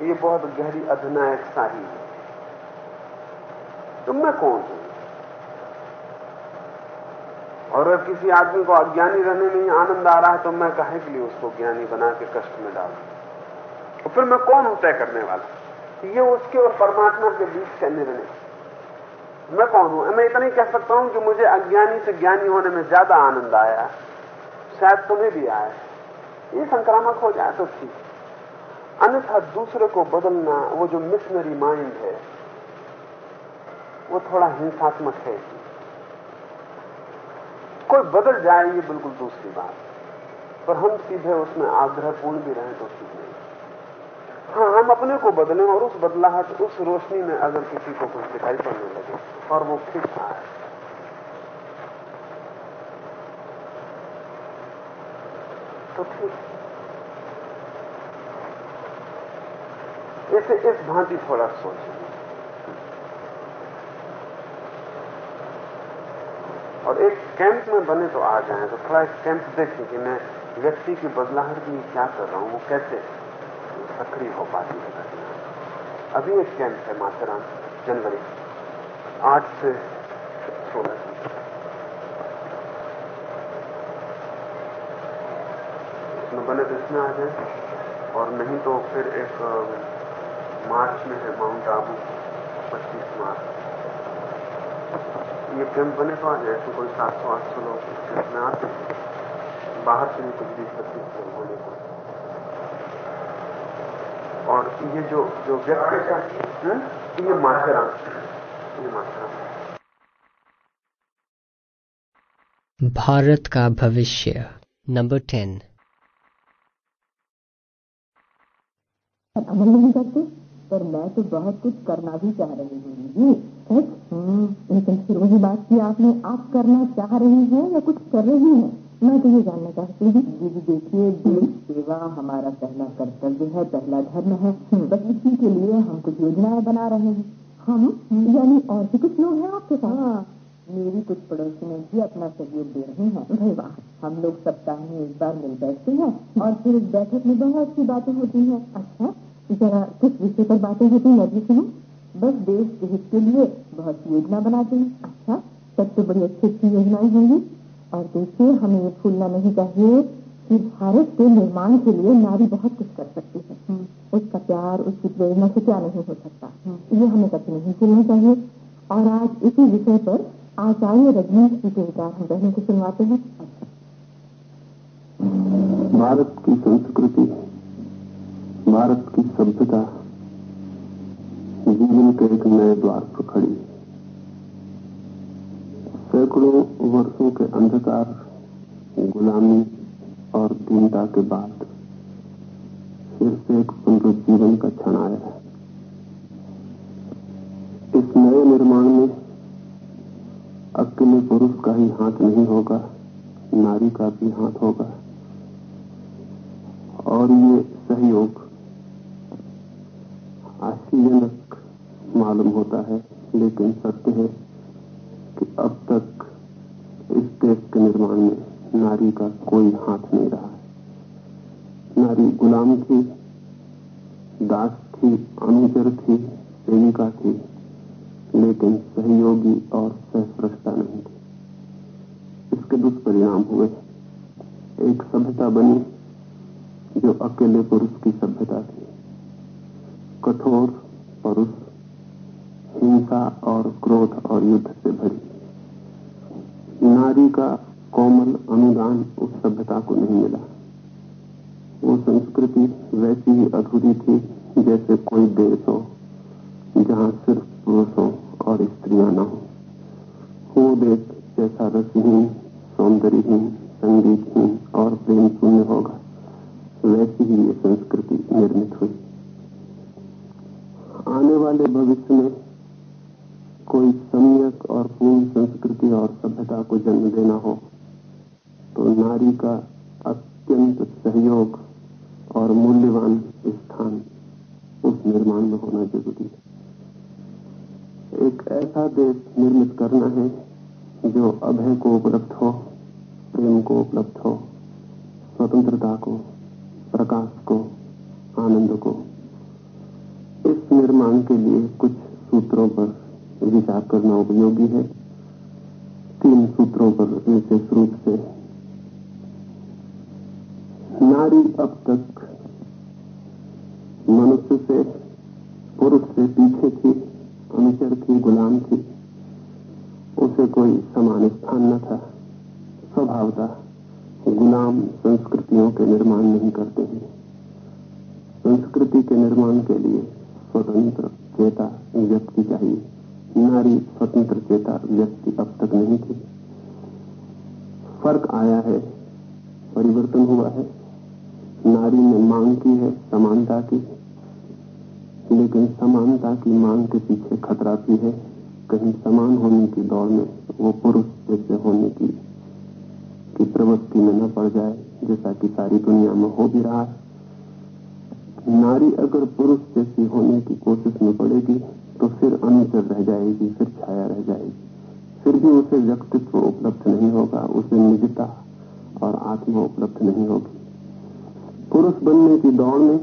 ये बहुत गहरी अधिनायक शाही है। तो मैं कौन हूँ? और अगर किसी आदमी को अज्ञानी रहने में ही आनंद आ रहा है तो मैं कहे के लिए उसको ज्ञानी बना के कष्ट में डालू? और फिर मैं कौन हूँ तय करने वाला? ये उसके और परमात्मा के बीच का निर्णय। मैं कौन हूँ? मैं इतना ही कह सकता हूँ कि मुझे अज्ञानी से ज्ञानी होने में ज़्यादा आनंद आया शायद तुम्हें भी आया ये संक्रामक हो जाए तो ठीक। अन्यथा दूसरे को बदलना, वो जो मिशनरी माइंड है, वो थोड़ा हिंसात्मक है। कोई बदल जाए, ये बिल्कुल दूसरी बात। पर हम सीधे उसमें आग्रहपूर्ण भी रहें तो ठीक नहीं। हाँ हम अपने को बदलें और उस बदलाहट, उस रोशनी में अगर किसी को कुछ दिखाई पड़ने लगे, और वो फिर आए। तो ठीक। इसे इस भांति थोड़ा सोचें। और एक कैंप में बने तो आ जाए तो थोड़ा कैंप देखें कि मैं व्यक्ति की बदलाहट की क्या कर रहा हूँ, वो कैसे सक्रिय हो पाती है घटना। अभी एक कैंप है माथेरान, जनवरी आठ से सोलह इसमें बने तो इसमें आ जाए, और नहीं तो फिर एक मार्च में है माउंट आबू, पच्चीस मार्च। ये कैंप बने तो आ जाए इसमें कोई सात सौ आठ सौ लोग इस कैंप में आते बाहर से भी कुछ बीस पच्चीस लोग होने को। और ये जो जो व्यक्ति का हम्म? ये माथेरान। ये माथेरान। भारत का भविष्य नंबर टेन करते पर मैं तो बहुत कुछ करना भी चाह रही हूँ। जी सच? लेकिन फिर वही बात की आपने आप करना चाह रही हैं या कुछ कर रही हैं? मैं तो ये जानना चाहती हूँ। दीदी देखिए देश सेवा हमारा पहला कर्तव्य है पहला धर्म है बस इसी के लिए हम कुछ योजनाएँ बना रहे हैं। हम? यानी और भी कुछ लोग हैं आपके साथ हाँ। मेरी कुछ पड़ोसी में भी अपना सहयोग दे रहे हैं। भाई वाह। हम लोग सप्ताह में एक बार मिल बैठते हैं और फिर इस बैठक में बहुत सी बातें होती हैं। अच्छा। जरा कुछ विषय पर बातें होती हैं मैं सुनो। बस देश के हित के लिए बहुत सी योजना बनाते हैं। अच्छा सब तो बड़ी अच्छी अच्छी योजनाएँ होंगी। और देखिए हमें ये भूलना नहीं चाहिए कि भारत के निर्माण के लिए नारी बहुत कुछ कर सकती है। उसका प्यार उसकी प्रेरणा से क्या नहीं हो सकता? ये हमें कभी नहीं भूलना चाहिए। और आज इसी विषय पर आचार्य रजनीश जी के विचार हम बहनों को सुनवाते हैं। भारत की संस्कृति भारत की सभ्यता जीवन के एक नए द्वार पर खड़ी। सैकड़ों वर्षों के अंधकार, गुलामी और दीनता के बाद फिर से एक पुनरुज्जीवन का क्षण आया है। इस नए निर्माण में अकेले पुरुष का ही हाथ नहीं होगा, नारी का भी हाथ होगा। और ये सहयोग मालूम होता है, लेकिन सत्य है कि अब तक इस देश के निर्माण में नारी का कोई हाथ नहीं रहा है। नारी गुलाम थी, दास थी, अनुचर थी सेविका थी, लेकिन सहयोगी और सहस्रष्टा नहीं थी। इसके दुष्परिणाम हुए। एक सभ्यता बनी जो अकेले पुरुष की सभ्यता थी। कठोर पुरुष हिंसा और क्रोध और युद्ध से भरी। नारी का कोमल अनुदान उस सभ्यता को नहीं मिला। वो संस्कृति वैसी ही अधूरी थी जैसे कोई देश हो, जहाँ सिर्फ़ पुरुषों और स्त्रियाँ न हो। वो देश जैसा रसहीन, सौंदर्यहीन, संगीतहीन और प्रेम शून्य होगा, वैसी ही ये संस्कृति निर्मित हुई। आने वाले भविष्य में कोई सम्यक और पूर्ण संस्कृति और सभ्यता को जन्म देना हो तो नारी का अत्यंत सहयोग और मूल्यवान स्थान उस निर्माण में होना ज़रूरी है। एक ऐसा देश निर्मित करना है जो अभय को उपलब्ध हो, प्रेम को उपलब्ध हो, स्वतंत्रता को, प्रकाश को, आनंद को। इस निर्माण के लिए कुछ सूत्रों पर विचार करना उपयोगी है। तीन सूत्रों पर विशेष रूप से। नारी अब तक मनुष्य से, पुरुष से पीछे थी, अनुचर थी, गुलाम थी। उसे कोई समान स्थान न था। स्वभावता गुलाम संस्कृतियों के निर्माण नहीं करते हैं संस्कृति के निर्माण के लिए स्वतंत्र चेता व्यक्ति चाहिए। नारी स्वतंत्र चेता व्यक्ति अब तक नहीं थी। फ़र्क आया है, परिवर्तन हुआ है। नारी ने मांग की है समानता की, लेकिन समानता की मांग के पीछे खतरा भी है। कहीं समान होने की दौड़ में वो पुरुष जैसे होने की की प्रवृत्ति में न पड़ जाए, जैसा कि सारी दुनिया में हो भी रहा है। नारी अगर पुरुष जैसी होने की कोशिश में पड़ेगी तो फिर अनुचर रह जाएगी, फिर छाया रह जाएगी। फिर भी उसे व्यक्तित्व उपलब्ध नहीं होगा, उसे निजता और आत्मा उपलब्ध नहीं होगी। पुरुष बनने की दौड़ में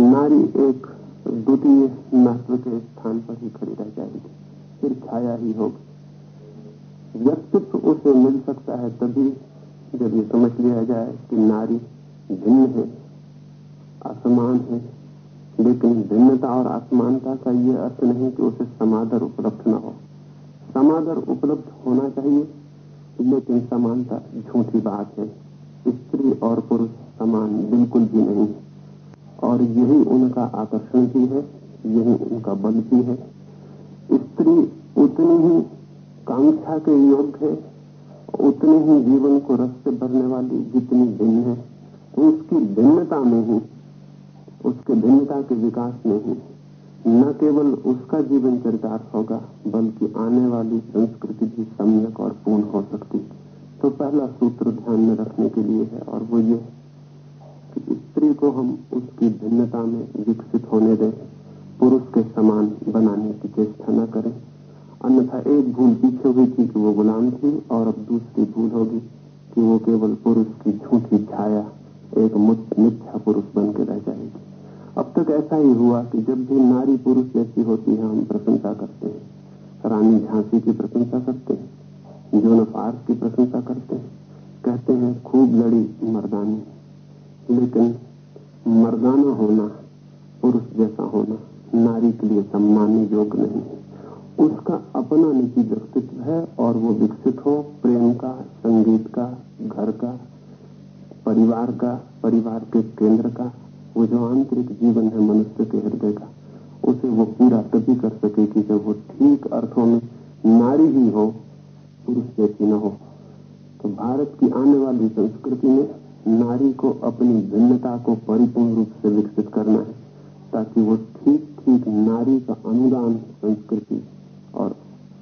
नारी एक द्वितीय महत्व के स्थान पर ही खड़ी रह जाएगी, फिर छाया ही होगी। व्यक्तित्व उसे मिल सकता है तभी जब ये समझ लिया जाए कि नारी भिन्न है, असमान है लेकिन भिन्नता और असमानता का ये अर्थ नहीं कि उसे समाधर उपलब्ध न हो। समादर उपलब्ध होना चाहिए, लेकिन समानता झूठी बात है। स्त्री और पुरुष समान बिल्कुल भी नहीं और यही उनका आकर्षण भी है, यही उनका बल भी है। स्त्री उतनी ही कांक्षा के योग्य है, उतनी ही जीवन को रस से भरने वाली जितनी भिन्न है, उसकी भिन्नता में ही उसके भिन्नता के विकास में ही। न केवल उसका जीवन चरितार्थ होगा, बल्कि आने वाली संस्कृति भी सम्यक और पूर्ण हो सकती तो पहला सूत्र ध्यान में रखने के लिए है, और वो ये कि स्त्री को हम उसकी भिन्नता में विकसित होने दें, पुरुष के समान बनाने की चेष्टा न करें। अन्यथा एक भूल पीछे हुई थी कि वो गुलाम थी, और अब दूसरी भूल होगी कि वो केवल पुरुष की झूठी छाया, एक मिथ्या पुरुष बन के रह जाएगी। ऐसा ही हुआ कि जब भी नारी पुरुष जैसी होती है, हम प्रशंसा करते हैं। रानी झांसी की प्रशंसा करते हैं, जोन पार्क की प्रशंसा करते हैं। कहते हैं, खूब लड़ी मर्दानी। लेकिन मर्दाना होना, पुरुष जैसा होना, नारी के लिए सम्मान योग्य नहीं है। उसका अपना निजी व्यक्तित्व है और वो विकसित हो प्रेम का, संगीत का, घर का, परिवार का, परिवार के केंद्र का वो जो आंतरिक जीवन है मनुष्य के हृदय का। उसे वो पूरा तभी कर सके सकेगी जब वो ठीक अर्थों में नारी ही हो, पुरुष जैसी न हो। तो भारत की आने वाली संस्कृति में नारी को अपनी भिन्नता को परिपूर्ण रूप से विकसित करना है, ताकि वो ठीक ठीक नारी का अनुदान संस्कृति और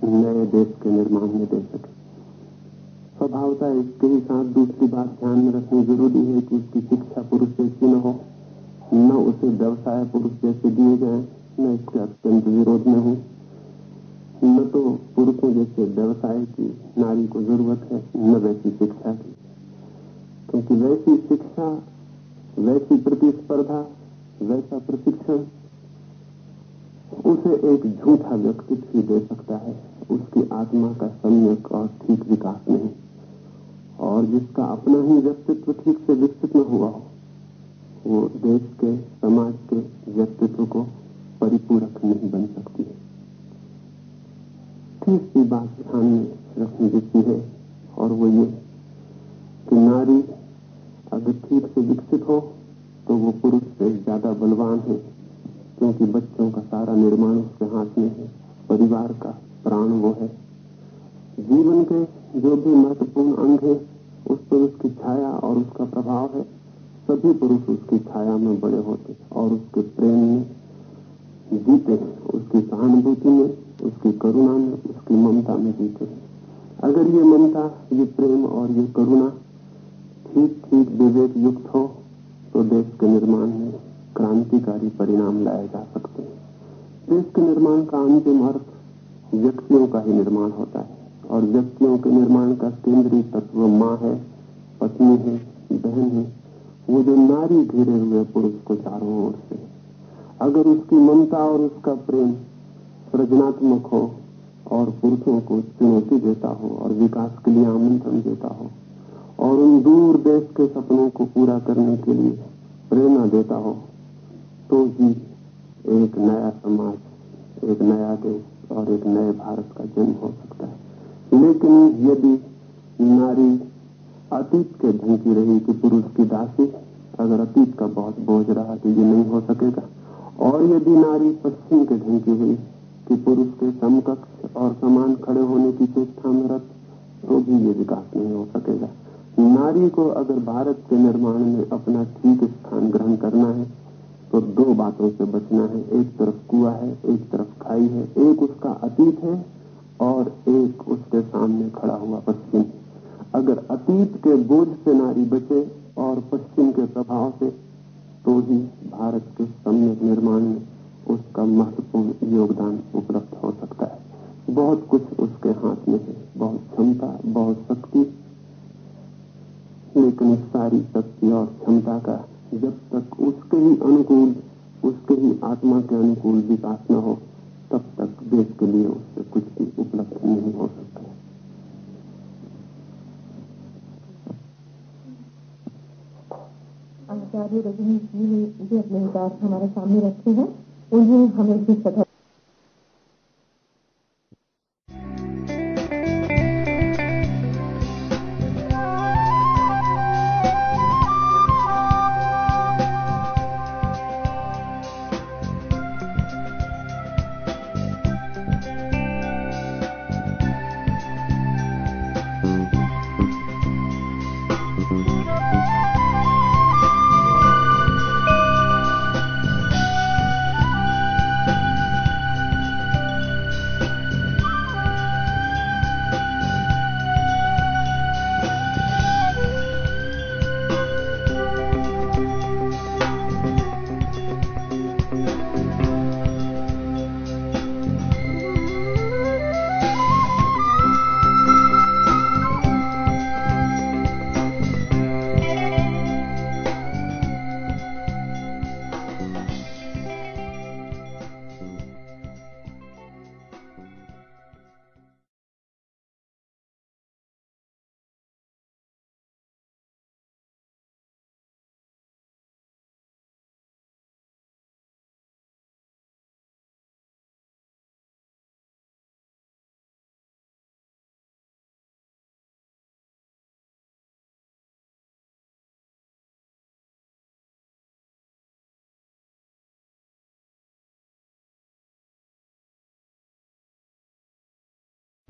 नए देश के निर्माण में दे सके। स्वभावता इसके ही साथ दूसरी बात ध्यान में रखनी ज़रूरी है कि उसकी शिक्षा पुरुष जैसी न हो। न उसे व्यवसाय पुरुष जैसे दिए जाए मैं इसके अत्यंत विरोध में हूँ। न तो पुरुषों जैसे व्यवसाय की नारी को ज़रूरत है, न वैसी शिक्षा की। क्योंकि वैसी शिक्षा, वैसी प्रतिस्पर्धा, वैसा प्रशिक्षण, उसे एक झूठा व्यक्तित्व ही दे सकता है। उसकी आत्मा का सम्यक और ठीक विकास नहीं। और जिसका अपना ही व्यक्तित्व ठीक से विकसित न हुआ हो वो देश के, समाज के व्यक्तित्व को परिपूरक नहीं बन सकती है। तीसरी बात में रखने देती है, और वो ये कि नारी अगर ठीक से विकसित हो तो वो पुरुष से ज़्यादा बलवान है, क्योंकि बच्चों का सारा निर्माण उसके हाथ में है, परिवार का प्राण वो है। जीवन के जो भी महत्वपूर्ण अंग है, उस पर उसकी छाया और उसका प्रभाव है। सभी पुरुष उसकी छाया में बड़े होते और उसके प्रेम में जीते हैं। उसकी सहानुभूति में, उसकी करुणा में, उसकी ममता में जीते हैं। अगर ये ममता, ये प्रेम और ये करुणा ठीक ठीक विवेक युक्त हो तो देश के निर्माण में क्रांतिकारी परिणाम लाए जा सकते हैं। देश के निर्माण का अंतिम अर्थ व्यक्तियों का ही निर्माण होता है और व्यक्तियों के निर्माण का केंद्रीय तत्व माँ है, पत्नी है, बहन है वो जो नारी घिरे हुए पुरुष को चारों ओर से, अगर उसकी ममता और उसका प्रेम सृजनात्मक हो और पुरुषों को चुनौती देता हो और विकास के लिए आमंत्रण देता हो और उन दूर देश के सपनों को पूरा करने के लिए प्रेरणा देता हो तो ही एक नया समाज, एक नया देश और एक नए भारत का जन्म हो सकता है। लेकिन यदि नारी अतीत के ढंग की रही कि पुरुष की दासी अगर अतीत का बहुत बोझ रहा तो ये नहीं हो सकेगा। और यदि नारी पश्चिम के ढंग की हुई कि पुरुष के समकक्ष और समान खड़े होने की चेष्टा में रत तो भी ये विकास नहीं हो सकेगा। नारी को अगर भारत के निर्माण में अपना ठीक स्थान ग्रहण करना है तो दो बातों से बचना है। एक तरफ़ कुआ है, एक तरफ़ खाई है। एक उसका अतीत है और एक उसके सामने खड़ा हुआ पश्चिम। अगर अतीत के बोझ से नारी बचे और पश्चिम के प्रभाव से तो ही भारत के सम्यक निर्माण में उसका महत्वपूर्ण योगदान उपलब्ध हो सकता है। बहुत कुछ उसके हाथ में है। बहुत क्षमता, बहुत शक्ति, लेकिन सारी शक्ति और क्षमता का जब तक उसके ही अनुकूल, उसके ही आत्मा के अनुकूल विकास न हो, तब तक देश के लिए उससे कुछ भी उपलब्ध नहीं हो सकता। आचार्य रजनीश जी ने जो अपने विचार हमारे सामने रखे हैं। उन्हें हमें भी सदा